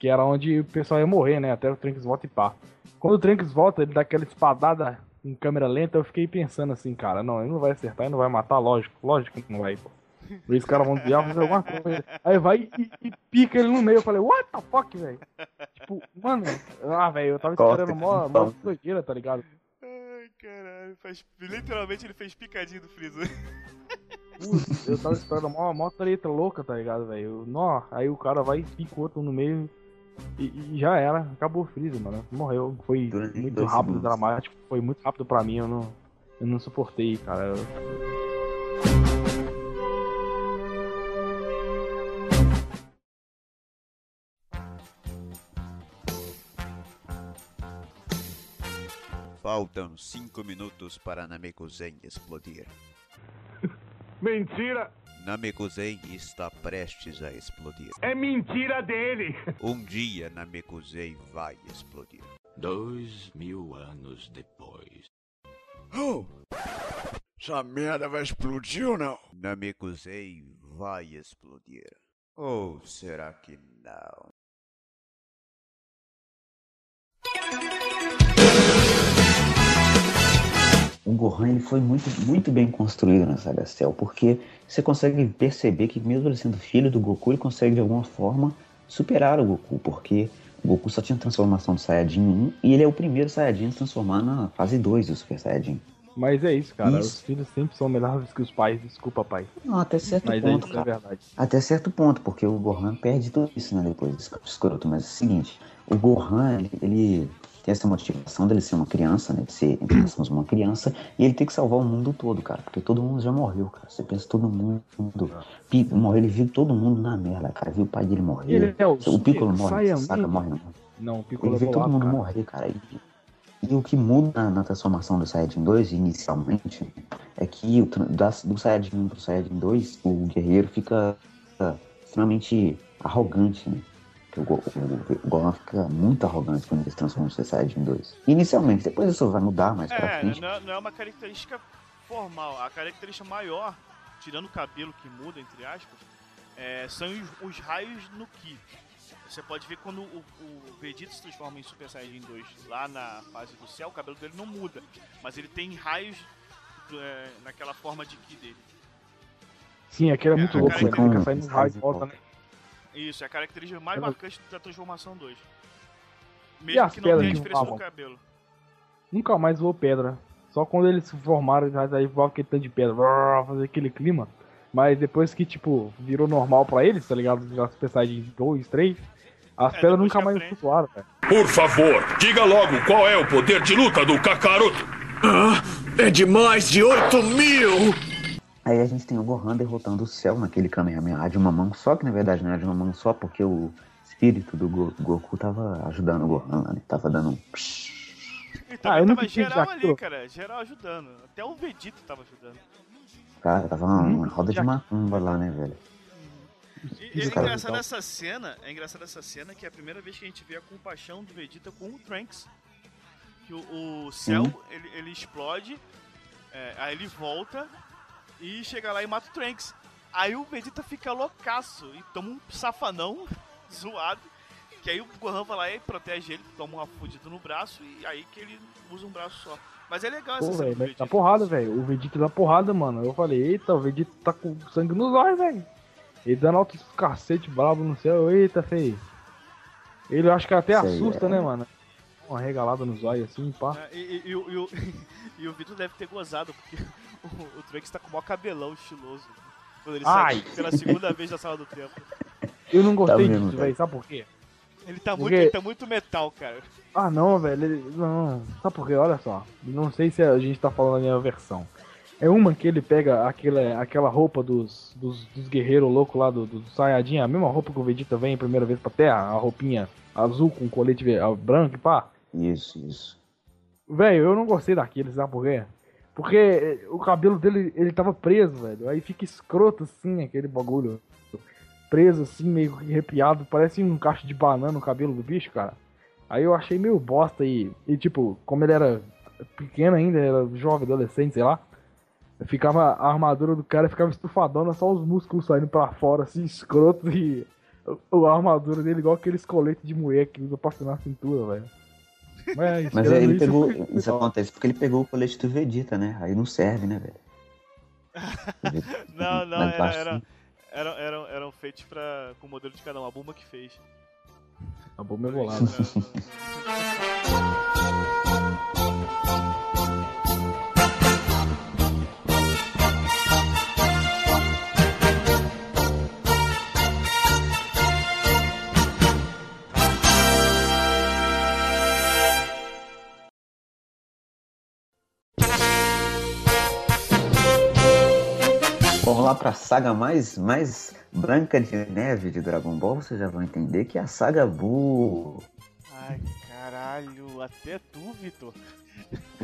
Que era onde o pessoal ia morrer, né? Até o Trunks volta e pá. Quando o Trunks volta, ele dá aquela espadada em câmera lenta, eu fiquei pensando assim, cara, não, ele não vai acertar, ele não vai matar, lógico, lógico que não vai, pô. Os caras vão desviar, fazer alguma coisa. Aí vai e, e, pica ele no meio. Eu falei, what the fuck, velho? Tipo, mano, ah, velho, eu tava esperando mó, mó doideira, tá ligado? Ai, caralho, faz, literalmente ele fez picadinho do Freeza. Putz, eu tava esperando mó, mó treta louca, tá ligado, velho? Nó, aí o cara vai e pica o outro no meio e, e, já era, acabou o Freeza, mano. Morreu. Foi Durante muito rápido, segundos. dramático, foi muito rápido pra mim, eu não, eu não suportei, cara. Eu... Faltam cinco minutos para Namekusei explodir. *laughs* Mentira! Namekusei está prestes a explodir. É mentira dele! *laughs* Um dia Namekusei vai explodir. Dois mil anos depois. Oh! Essa merda vai explodir ou não? Namekusei vai explodir. Ou será que não? O Gohan ele foi muito, muito bem construído na saga Cell, porque você consegue perceber que mesmo ele sendo filho do Goku, ele consegue de alguma forma superar o Goku, porque o Goku só tinha transformação do Saiyajin 1 e ele é o primeiro Saiyajin a se transformar na fase 2 do Super Saiyajin. Mas é isso, cara. Isso. Os filhos sempre são melhores que os pais. Desculpa, pai. Não, até certo Mas ponto, é, cara. É verdade. Até certo ponto, porque o Gohan perde tudo isso, né? Depois desse escroto. Mas é o seguinte, o Gohan, ele, ele tem essa motivação dele ser uma criança, né? De ser, entre aspas, uma criança, e ele tem que salvar o mundo todo, cara. Porque todo mundo já morreu, cara. Você pensa todo mundo. Morreu, ele viu todo mundo na merda, cara. Viu o pai dele morrer. Ele é o, o Piccolo morre, saca, morre não. Não, o Piccolo Ele viu todo mundo cara. morrer, cara. E, e, o que muda na, na, transformação do Saiyajin 2, inicialmente, é que o, da, do Saiyajin 1 pro Saiyajin 2, o guerreiro fica uh, extremamente arrogante, né? Que o, o, o Gohan fica muito arrogante quando ele se transforma no Super Saiyajin 2. Inicialmente, depois isso vai mudar mais é, pra frente. Não é, não é uma característica formal. A característica maior, tirando o cabelo que muda, entre aspas, é, são os, os, raios no Ki. Você pode ver quando o, o Vegeta se transforma em Super Saiyajin 2 lá na fase do céu, o cabelo dele não muda. Mas ele tem raios é, naquela forma de Ki dele. Sim, aquele é muito louco, né? Fica saindo raio e volta, né? Isso, é a característica mais marcante da transformação 2. Mesmo que não tenha diferença no cabelo. Nunca mais voou pedra. Só quando eles se formaram, aí voava aquele tanto de pedra, fazer aquele clima. Mas depois que, tipo, virou normal pra eles, tá ligado? Já pensar de 2, 3, as é, pedras nunca mais flutuaram, velho. Por favor, diga logo qual é o poder de luta do Kakaroto. Ah, é de mais de 8 mil! Aí a gente tem o Gohan derrotando o céu naquele Kamehameha de uma mão só, que na verdade não era de uma mão só, porque o espírito do Go Goku tava ajudando o Gohan lá, né? Tava dando um. Então, ah, eu tava geral ali, cara. Geral ajudando. Até o Vegeta tava ajudando. Cara, tava uma, uma roda de macumba lá, né, velho? E, é engraçado essa cena, é engraçado essa cena que é a primeira vez que a gente vê a compaixão do Vegeta com o Trunks. Que o, o céu, ele, ele explode, é, aí ele volta, e chega lá e mata o Trunks. Aí o Vegeta fica loucaço e toma um safanão *laughs* zoado. Que aí o Gohan vai lá e protege ele, toma uma fudida no braço e aí que ele usa um braço só. Mas é legal essa cena. Véio, dá porrada, velho. O Vegeta dá porrada, mano. Eu falei, eita, o Vegeta tá com sangue nos olhos, velho. Ele dando altos cacete brabo no céu. Eita, feio. Ele acho que até Sei, assusta, é. né, mano? Uma regalada nos olhos assim, pá. É, e, e, e, e, o, e o *laughs* Vitor deve ter gozado, porque *laughs* o, o Trunks tá com o maior cabelão estiloso. Quando ele Ai. sai pela segunda vez da sala do tempo. *laughs* Eu não gostei tá disso, velho. Sabe por quê? Ele tá, Porque... muito, ele tá muito metal, cara. Ah, não, velho. Ele... Não. Sabe por quê? Olha só. Não sei se a gente tá falando a minha versão. É uma que ele pega aquela, aquela roupa dos, dos, dos guerreiros loucos lá do, do Sayajin, a mesma roupa que o Vegeta vem a primeira vez pra Terra, a roupinha azul com colete branco e pá. Isso, isso. Velho, eu não gostei daquele, sabe por quê? Porque eh, o cabelo dele, ele tava preso, velho. Aí fica escroto assim, aquele bagulho. Preso assim, meio arrepiado. Parece um caixa de banana o cabelo do bicho, cara. Aí eu achei meio bosta e, e tipo, como ele era pequeno ainda, era jovem, adolescente, sei lá. Ficava a armadura do cara ficava estufadona, só os músculos saindo para fora, assim, escroto e A armadura dele igual aqueles coletes de mulher que usa pra afinar a cintura, velho. Mas, Mas tirando aí ele isso, pegou. foi- Isso acontece porque ele pegou o colete do Vegeta, né? Aí não serve, né, velho? *laughs* Não, não, era, era, eram, eram, eram feitos pra, com o modelo de cada um. A Buma que fez. A bomba é bolada. *laughs* Lá pra saga mais, mais branca de neve de Dragon Ball. Vocês já vão entender que é a saga Buu. Ai, caralho, até tu, Vitor.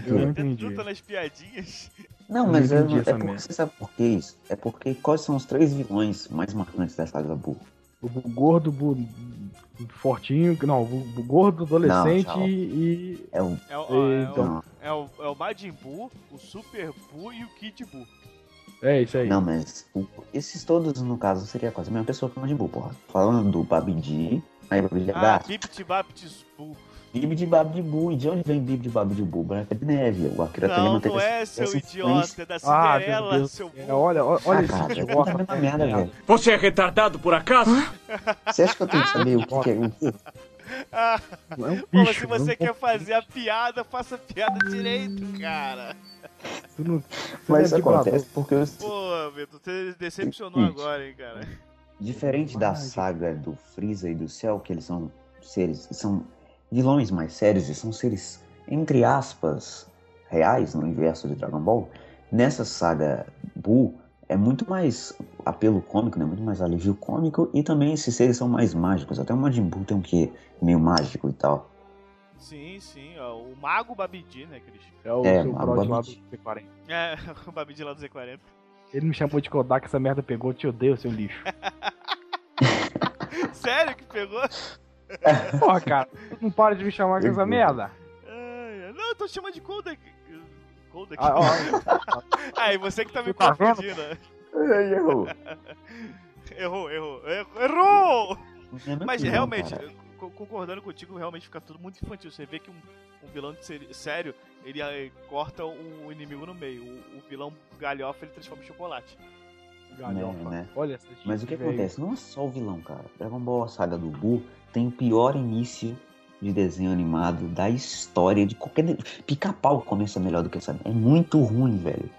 Eu não Até tu entendi. tá nas piadinhas. Não, mas é, entendi é essa porque você sabe por que isso? É porque quais são os três vilões mais marcantes da saga Buu? O bu- gordo bu- fortinho, não, o bu- gordo adolescente tchau. e. É o. É o, é, o, é, o, é o Majin Buu, o Super Buu e o Kid Buu. É isso aí. Não, mas o- esses todos, no caso, seria quase a mesma pessoa que o Majin Buu, porra. Falando do Babidi, aí Babidi é Ah, gato. Bipt Bapt Buu. Bibidi Babidi Buu. E de onde vem Bibidi Babidi Buu? Branca de Neve. O Akira Não, Toriyama teve não essa- é, seu essa idiota, é da Ah, Cinderela, Deus seu céu. Buu. Olha, olha, olha Ah, esse cara, é tudo idiota. a mesma merda, velho. Você é retardado por acaso? Você acha que eu tenho que saber o que, que é o? Ah, É um pô, bicho. se você não- quer fazer a piada, faça a piada direito, cara. Tu não- você Mas isso acontece porque eu, Pô, Vitor, você decepcionou agora, hein, cara. Diferente da saga do Freeza e do Cell, que eles são seres, são vilões mais sérios e são seres, entre aspas, reais no universo de Dragon Ball, nessa saga Buu é muito mais apelo cômico, né? Muito mais alívio cômico e também esses seres são mais mágicos. Até o Majin Buu tem um quê meio mágico e tal. Sim, sim, ó, o Mago Babidi, né, Cris? É o É, mas brother lá do Babidi. C40. É, *laughs* o Babidi lá do Z40. Ele me chamou de Kodak, essa merda pegou, te odeio, seu lixo. *laughs* Sério que pegou? *laughs* Porra, cara, tu não para de me chamar com essa merda. Ai, não, eu tô te chamando de Kodak. Kodak. Ah, ó, Aí, você que tá me tá confundindo. Ai, errou. Errou, errou, errou. Errou! É Mas realmente, concordando contigo, realmente fica tudo muito infantil. Você vê que um, um vilão de sério, ele eh, corta o inimigo no meio. O, o vilão galhofa, ele transforma em chocolate. galhofa. né? Olha essa Mas o que acontece? Não é só o vilão, cara. Dragon Ball, a saga do Buu, tem o pior início de desenho animado da história de qualquer. Pica-pau começa melhor do que essa. É muito ruim, velho.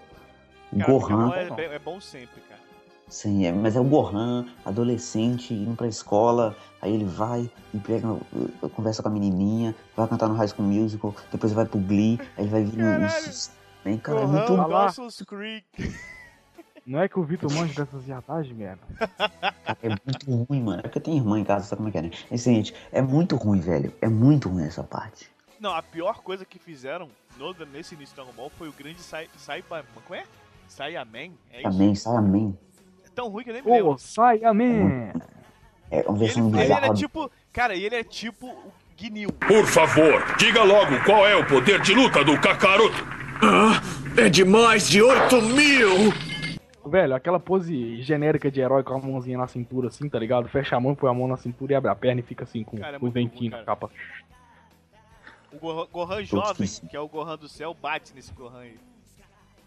O Cara, Gohan. é, bem- é bom sempre, cara. Sim, é, mas é o Gohan, adolescente, indo pra escola, aí ele vai e pega, uh, conversa com a menininha, vai cantar no High School Musical, depois vai pro Glee, aí vai vir. Caralho. Bem, cara, é Gohan, muito lá. Dawson's Creek. Não é que o Vitor manja dessas viadagens, merda. É muito ruim, mano. É porque eu tenho irmã em casa, sabe como é que é, né? É seguinte, é muito ruim, velho. É muito ruim essa parte. Não, a pior coisa que fizeram no- nesse início do Dragon Ball foi o grande Sai... Saiba... Como é? Saiyaman? É isso? Amém, sai amém. É tão ruim que eu nem me lembro. Pô, sai, amém! É uma E versão ele, ele era tipo... Cara, e ele é tipo o Gnil. Por favor, diga logo qual é o poder de luta do Kakaroto. É de mais de 8 mil! Velho, aquela pose genérica de herói com a mãozinha na cintura, assim, tá ligado? Fecha a mão, põe a mão na cintura e abre a perna e fica assim, com Cara, é os dentinhos na capa. O Gohan, Gohan jovem, que é o Gohan do céu, bate nesse Gohan aí.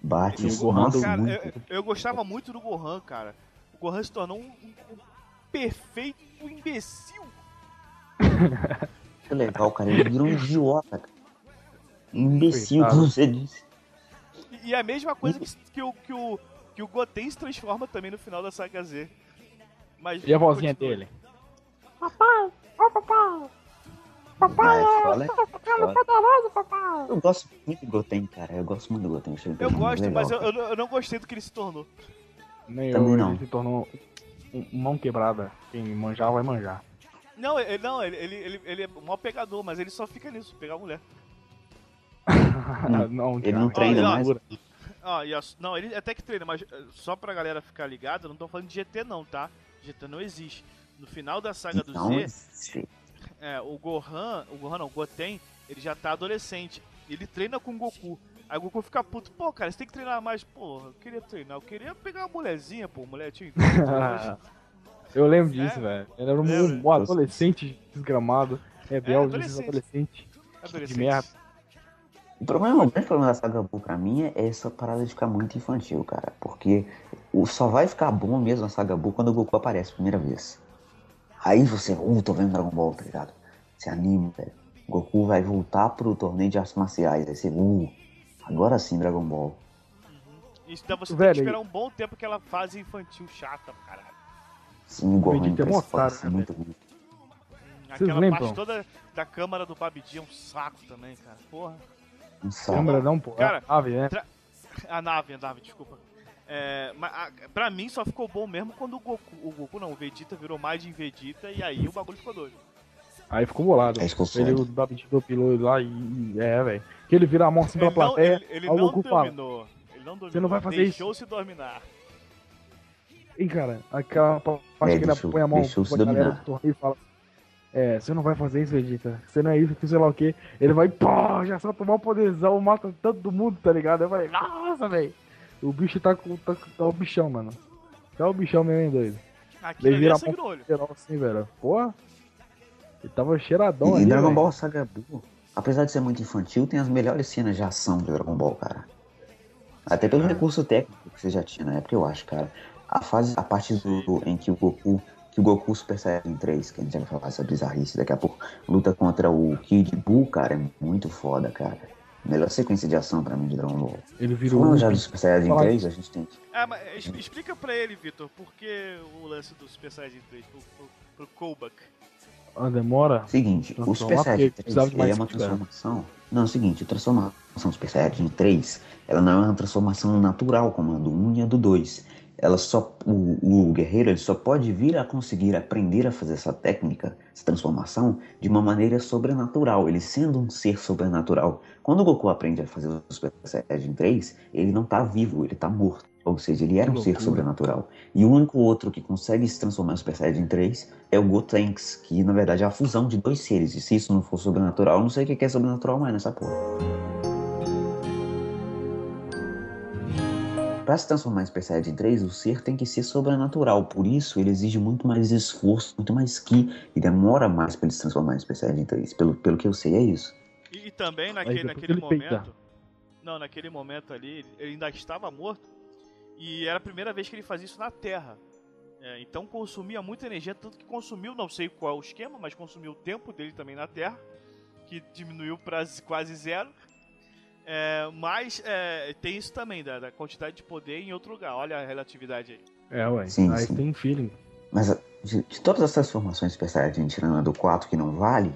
Bate, o Gohan nossa, do- Cara, muito. eu, eu gostava muito do Gohan, cara. O Gohan se tornou um, um- perfeito imbecil. Que legal, cara. Ele virou um idiota, cara. Um imbecil, Coitado. como você disse. E, e a mesma coisa que, que o, que, o, que o Goten se transforma também no final da saga Z. Mas, E a vozinha continua. dele? Mas fala, fala. Eu gosto muito do Goten, cara. Eu gosto muito do Goten. um Eu personagem gosto, legal, mas eu, eu, não- eu não gostei do que ele se tornou. Nem Também eu, não. ele se tornou mão quebrada. Quem manjar vai manjar. Não, ele, não ele, ele, ele, ele é um mau pegador, mas ele só fica nisso, pegar a mulher. *laughs* não, Ele não treina mais. Ah, e a- não, ele até que treina, mas eh, só pra galera ficar ligada, eu não tô falando de GT não, tá? GT não existe. No final da saga do Z, sim. É, o Gohan, o Gohan não, o Goten, ele já tá adolescente. Ele treina com o Goku. Aí o Goku fica puto, pô, cara, você tem que treinar mais. Pô, eu queria treinar, eu queria pegar uma mulherzinha, pô, mulher tinha. *laughs* Eu lembro disso, velho. Ele era um, um adolescente desgramado, rebelde, adolescente. adolescente. Adolescente. De merda. O problema, o grande problema da saga Buu pra mim é essa parada de ficar muito infantil, cara. Porque o, só vai ficar bom mesmo a saga Buu quando o Goku aparece a primeira vez. Aí você, uh, tô vendo Dragon Ball, tá ligado? Você anima, velho. Goku vai voltar pro torneio de artes marciais. Aí você, uh, agora sim Dragon Ball. Isso dá você tem Velho, que esperar um bom tempo aquela fase infantil chata caralho. Sim, o Gohan Vegeta é mostrado, né, muito ruim. Aquela lembram? parte toda da câmara do Babidi é um saco também, cara. Porra. Um saco. Câmera não, pô. Cara, Ave, né? tra- *laughs* A nave, a nave, desculpa. É, mas a- pra mim só ficou bom mesmo quando o Goku, o Goku não, o Vegeta virou mais de Vegeta e aí o bagulho ficou doido. Aí ficou bolado. Aí ficou Ele, o David do piloto lá e. e- É, velho. Que ele vira a mão assim pra Ele não, plateia. ele, ele aí o não Goku fala. dominou. Ele não dominou. Você não vai fazer isso. Deixou-se dominar. Ih, cara, aquela pa- parte É, que ele deixou- põe a mão pra galera do torneio e fala. É, você não vai fazer isso, Vegeta. Você não é isso, que sei lá o que. Ele vai, pô, já só tomar o poderzão, mata todo mundo, tá ligado? Eu falei, nossa, velho. O bicho tá com. Tá, tá o bichão, mano. Tá o bichão mesmo, hein, doido. Aquilo Ele vira é a sangue mão no olho. geral assim, velho. Porra. Ele tava cheiradão E ali. Dragon velho. Ball Saga Buu, apesar de ser muito infantil, tem as melhores cenas de ação de Dragon Ball, cara. Até pelo recurso técnico que você já tinha na época, eu acho, cara. A fase, a parte do, do- em que o Goku, que o Goku Super Saiyajin 3, que a gente vai falar essa bizarrice daqui a pouco, luta contra o Kid Buu, cara, é muito foda, cara. Melhor sequência de ação pra mim de Dragon Ball. Ele virou. Falando já do Super Saiyajin Fala 3, a gente tem que Ah, mas explica pra ele, Vitor, por que o lance do Super Saiyajin 3 pro, pro, pro Kobak? Ah, demora. Seguinte, o Super Saiyajin 3 precisava de ele é uma transformação. Não, é o seguinte, a transformação do Super Saiyajin 3, ela não é uma transformação natural como a do 1 e a do 2. Ela só. O, o guerreiro ele só pode vir a conseguir aprender a fazer essa técnica, essa transformação, de uma maneira sobrenatural, ele sendo um ser sobrenatural. Quando o Goku aprende a fazer o Super Saiyajin 3, ele não tá vivo, ele tá morto. Ou seja, ele era um ser sobrenatural. E o único outro que consegue se transformar em Super Saiyajin 3 é o Gotenks, que na verdade é a fusão de dois seres. E se isso não for sobrenatural, eu não sei o que é sobrenatural mais nessa porra. Pra se transformar em Super Saiyajin 3, o ser tem que ser sobrenatural. Por isso, ele exige muito mais esforço, muito mais ki, e demora mais pra ele se transformar em Super Saiyajin 3. Pelo, pelo que eu sei, é isso. E, e também naquele, depois naquele peita. momento. Não, naquele momento ali, ele- ele ainda estava morto. E era a primeira vez que ele fazia isso na Terra. É, então consumia muita energia, tanto que consumiu, não sei qual é o esquema, mas consumiu o tempo dele também na Terra, que diminuiu para quase zero. É, mas é, tem isso também, da, da quantidade de poder em outro lugar. Olha a relatividade aí. É, ué. Sim, Aí sim. tem feeling. Mas de, de todas as transformações Super Saiyajin, tirando a do 4 que não vale,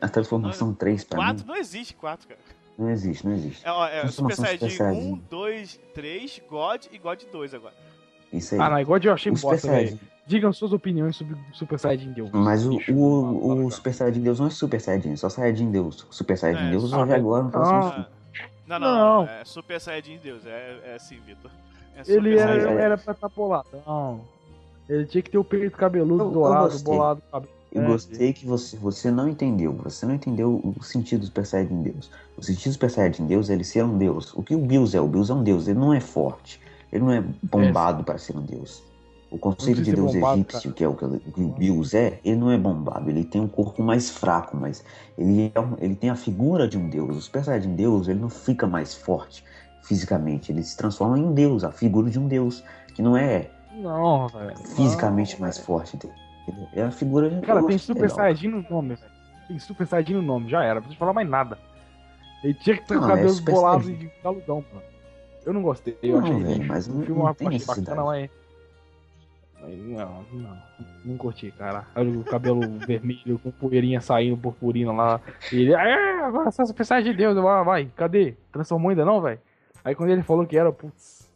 a transformação 3 pra 4 mim não existe 4, cara. não existe, não existe. É, ó, é Super Transformação Saiyajin Super Saiyajin. 1, 2, 3, God e God 2 agora. Isso aí. Ah, na God eu achei bosta, velho. Digam suas opiniões sobre o Super Saiyajin Deus. Mas o, Bicho, o, não, o não, Super Saiyajin Deus não é Super Saiyajin, é só Saiyajin Deus. Super Saiyajin É, Deus só- já agora não faz Ah. Não, não, Não. é Super Saiyajin Deus, é, é assim, Vitor. É Ele era, Saiyajin. era pra estar boladão. Ele tinha que ter o peito cabeludo, Eu- eu dourado, gostei. bolado. cabelo Eu gostei que você, você não entendeu. Você não entendeu o sentido do Super Saiyajin Deus. O sentido do Super Saiyajin Deus é ele ser um Deus. O que o Bills é? O Bills é um Deus. Ele não é forte. Ele não é bombado para ser um Deus. O conceito de precisa Deus bombado, egípcio, cara. que é o que, o Bills é, ele não é bombado. Ele tem um corpo mais fraco, mas ele, é um- ele tem a figura de um Deus. O Super Saiyajin Deus, ele não fica mais forte fisicamente. Ele se transforma em um Deus, a figura de um Deus. Que não é Não, velho. fisicamente Não, mais velho. forte. entendeu? É a figura de um Cara, Deus. tem Super. Saiyajin no nome, velho. Tem Super Saiyajin no nome, já era. Não precisa falar mais nada. Ele tinha que ter Não, os é cabelos Super bolados e galudão, mano. Eu não gostei, eu Não, achei velho, mas não- filme não eu tem bacana, mas... mas Não, não, não curti, cara. Olha o cabelo *laughs* vermelho com poeirinha saindo, purpurina lá. E ele, é, agora só Super Saiyajin de Deus. Eu, ah, vai, cadê? Transformou ainda não, velho? Aí quando ele falou que era, putz.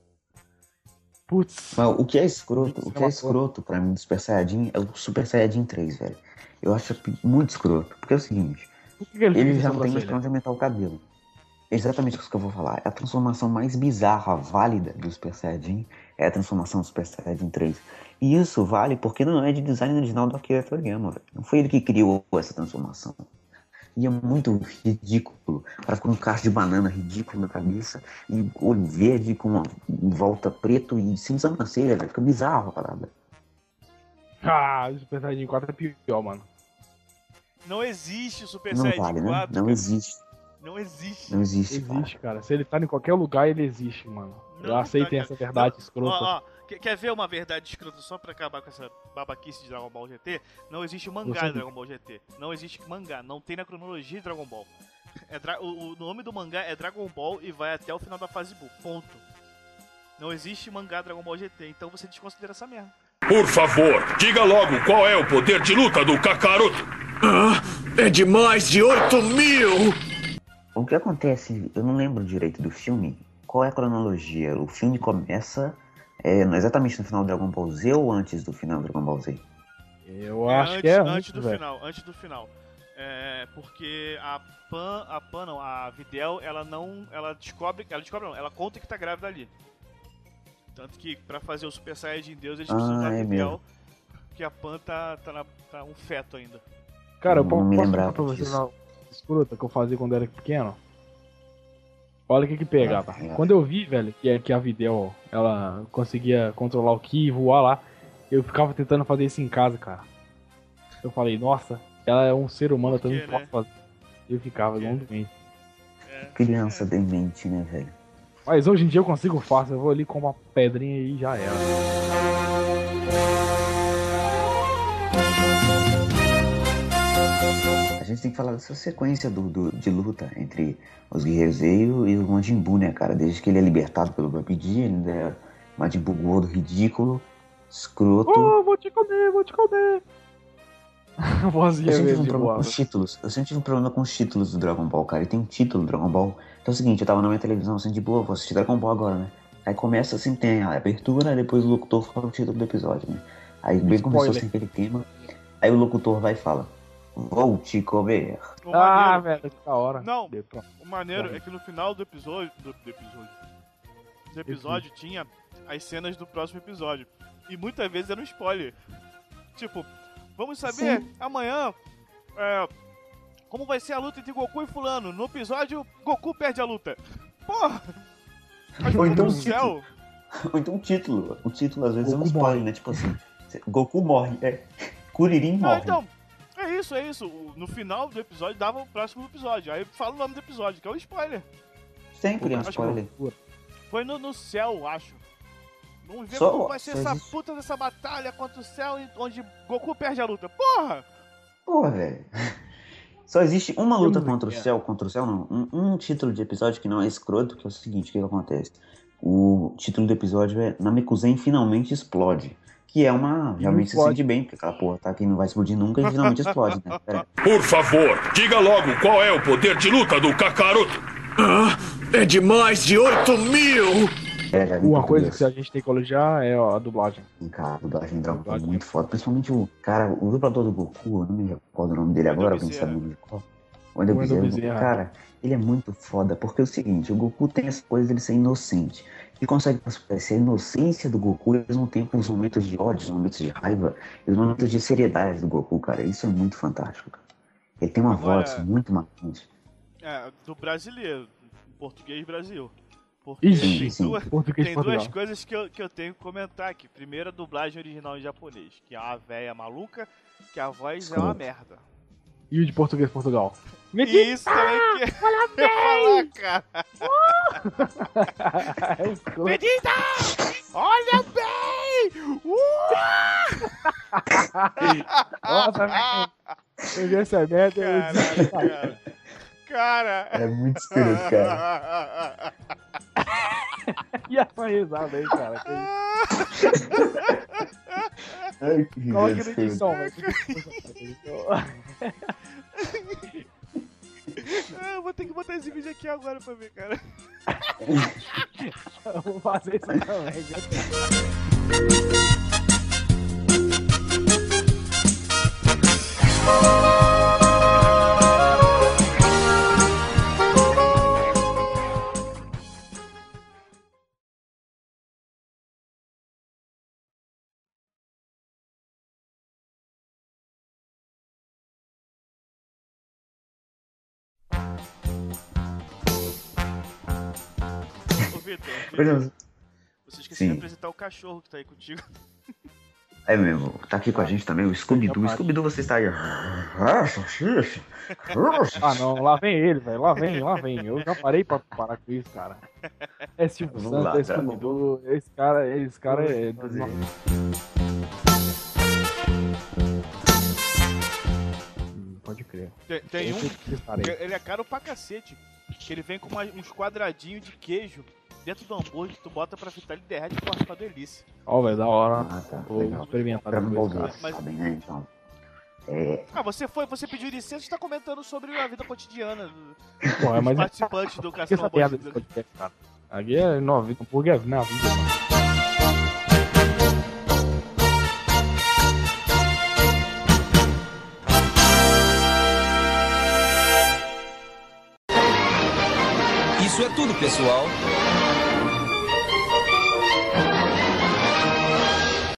Putz. Mas o que é escroto, o que é Cinema escroto pra mim do Super Saiyajin é o Super Saiyajin 3, velho. Eu acho muito escroto. Porque é o seguinte, Por que que ele, ele já não tem mais pra onde aumentar o cabelo. É exatamente isso que eu vou falar. É a transformação mais bizarra, válida do Super Saiyajin é a transformação do Super Saiyajin 3. E isso vale porque não é de design original do Akira Toriyama, velho. Não foi ele que criou essa transformação. E é muito ridículo. Para com um cacho de banana ridículo na cabeça e olho verde com uma volta preto e sem sobrancelha, velho. Fica bizarro a parada. Ah, o Super Saiyajin 4 é pior, mano. Não existe o Super Não Saiyajin vale, né? 4. Não cara. existe. Não existe. Não existe, cara. Existe, cara. Se ele tá em qualquer lugar, ele existe, mano. Eu Não aceitem tá, essa verdade Não, escrota. Ó, ó, quer, quer ver uma verdade escrota só pra acabar com essa babaquice de Dragon Ball GT? Não existe mangá de Dragon Ball GT. Não existe mangá. Não tem na cronologia de Dragon Ball. É dra- o, o nome do mangá é Dragon Ball e vai até o final da fase Buu. Ponto. Não existe mangá Dragon Ball GT, então você desconsidera essa merda. Por favor, diga logo qual é o poder de luta do Kakaroto. É de mais de 8 mil! O que acontece, eu não lembro direito do filme. Qual é a cronologia? O filme começa é, exatamente no final do Dragon Ball Z ou antes do final do Dragon Ball Z? Eu É acho antes, que é antes antes, do velho. final, antes do final. É, porque a Pan, a Pan não, a Videl, ela não, ela descobre, ela descobre não, ela conta que tá grávida ali. Tanto que pra fazer o Super Saiyajin Deus eles Ah, precisam da é Videl, mesmo. que a Pan tá, tá, na- tá um feto ainda. Cara, eu Não posso me posso contar pra você disso. uma escrota que eu fazia quando era pequeno? Olha o que que pegava. Ah, é. Quando eu vi, velho, que, é, que a Videl, ela conseguia controlar o Ki e voar lá, eu ficava tentando fazer isso em casa, cara. Eu falei, nossa, ela é um ser humano, eu Por quê, também posso né? fazer. Eu ficava igual um doente. É, Criança demente, né, velho? Mas hoje em dia eu consigo fácil, eu vou ali com uma pedrinha e já era. Que falar dessa sequência do, do- de luta entre os Guerreiros e o, Majin Buu, né, cara? Desde que ele é libertado pelo Babidi, ele ainda é Majin Buu gordo, ridículo, escroto. Oh, vou te comer, vou te comer. *laughs* Eu Vozinha sempre tive mesmo um problema boa. com os títulos. Eu sempre tive um problema com os títulos do Dragon Ball, cara. E tem um título do Dragon Ball. Então é o seguinte, eu tava na minha televisão assim de boa, vou assistir Dragon Ball agora, né? Aí começa assim, tem a abertura, aí depois o locutor fala o título do episódio, né? Aí bem começou assim aquele tema. Aí o locutor vai e fala: Vou te comer. o Ah, maneiro, velho, que da hora. Não. O maneiro é que no final do episódio, do, do episódio, do episódio tinha as cenas do próximo episódio. E muitas vezes era um spoiler. Tipo, vamos saber amanhã é, como vai ser a luta entre Goku e Fulano. No episódio, Goku perde a luta. Porra! Mas Ou então do o título. céu! Ou então o título. O título às vezes é um Goku spoiler, morre. né? Tipo assim, Goku morre. É. Kuririn Não, morre. então, é isso, é isso. No final do episódio dava o próximo episódio. Aí fala o nome do episódio, que é o spoiler. Sempre é um spoiler. Foi no, no céu, acho. Vamos ver Só- como vai ser essa existe- puta dessa batalha contra o céu, onde Goku perde a luta. Porra! Porra, velho. *laughs* Só existe uma luta contra o aqui, céu, contra o céu não. Um, um título de episódio que não é escroto, que é o seguinte, o que, que acontece? O título do episódio é Namekuzen finalmente explode. Que é uma. Realmente se sente bem, porque aquela porra tá aqui não vai explodir nunca e finalmente explode, né? Pera. Por favor, diga logo qual é o poder de luta do Kakaroto. É de mais de 8 mil! ali, Uma coisa que a gente tem que elogiar é ó, a dublagem. Cara, o dublagem Dragon Ball é muito foda. Principalmente o. Cara, o dublador do Goku, eu não me recordo o nome dele agora, quem Bezerra. sabe o nome de qual. O Wendel O Wendel Bezerra, Bezerra. Cara, ele é muito foda, porque é o seguinte, o Goku tem essa coisa dele ser inocente. Ele consegue transparecer a inocência do Goku e ao mesmo tempo os momentos de ódio, os momentos de raiva e os momentos de seriedade do Goku, cara. Isso é muito fantástico, cara. Ele tem uma Agora- voz muito marcante. É, do brasileiro, português Brasil. Porque Ixi, tem sim. duas, Português tem Portugal. duas coisas que eu, que eu tenho que comentar aqui. Primeiro, a dublagem original em japonês, que é uma véia maluca, que a voz é uma merda. E o de português de Portugal. E isso também que eu *laughs* ia falar, cara. *laughs* é escroto. Vegeta! Olha bem! Uh! Nossa, *laughs* velho. Eu vi essa merda desisti. cara. Cara. É muito escroto, cara. E essa risada aí, cara. que isso? Ai, que Coloca risada na edição, velho. Ah, eu vou ter que botar esse vídeo aqui agora pra ver, cara. *laughs* Eu vou fazer isso também. Por exemplo, você esqueceu Sim. de apresentar o cachorro que tá aí contigo. É mesmo, tá aqui com a gente também o Scooby-Doo. Scooby-Doo, você está aí. Ah, não, lá vem ele, velho. Lá vem, lá vem. Eu já parei pra parar com isso, cara. É Silvio Santos, lá, é Scooby-Doo. Esse cara, esse cara é. Hum, Pode crer. Tem, tem um. Ele é caro pra cacete. Que ele vem com uma- uns quadradinhos de queijo dentro do hambúrguer que tu bota pra fritar ele derrete e corta pra delícia. Ó, velho, da hora. Ah, tá. Vou Legal. experimentar Dragon depois, Mas- sabem, né? Então. É, Ah, você foi, você pediu licença e tá comentando sobre a vida cotidiana do- *laughs* Pô, é, dos mas é- participantes do Que *laughs* Caça essa piada desse podcast, cara. Aqui é novinho, hambúrguer na vida, mano. Isso é tudo, pessoal.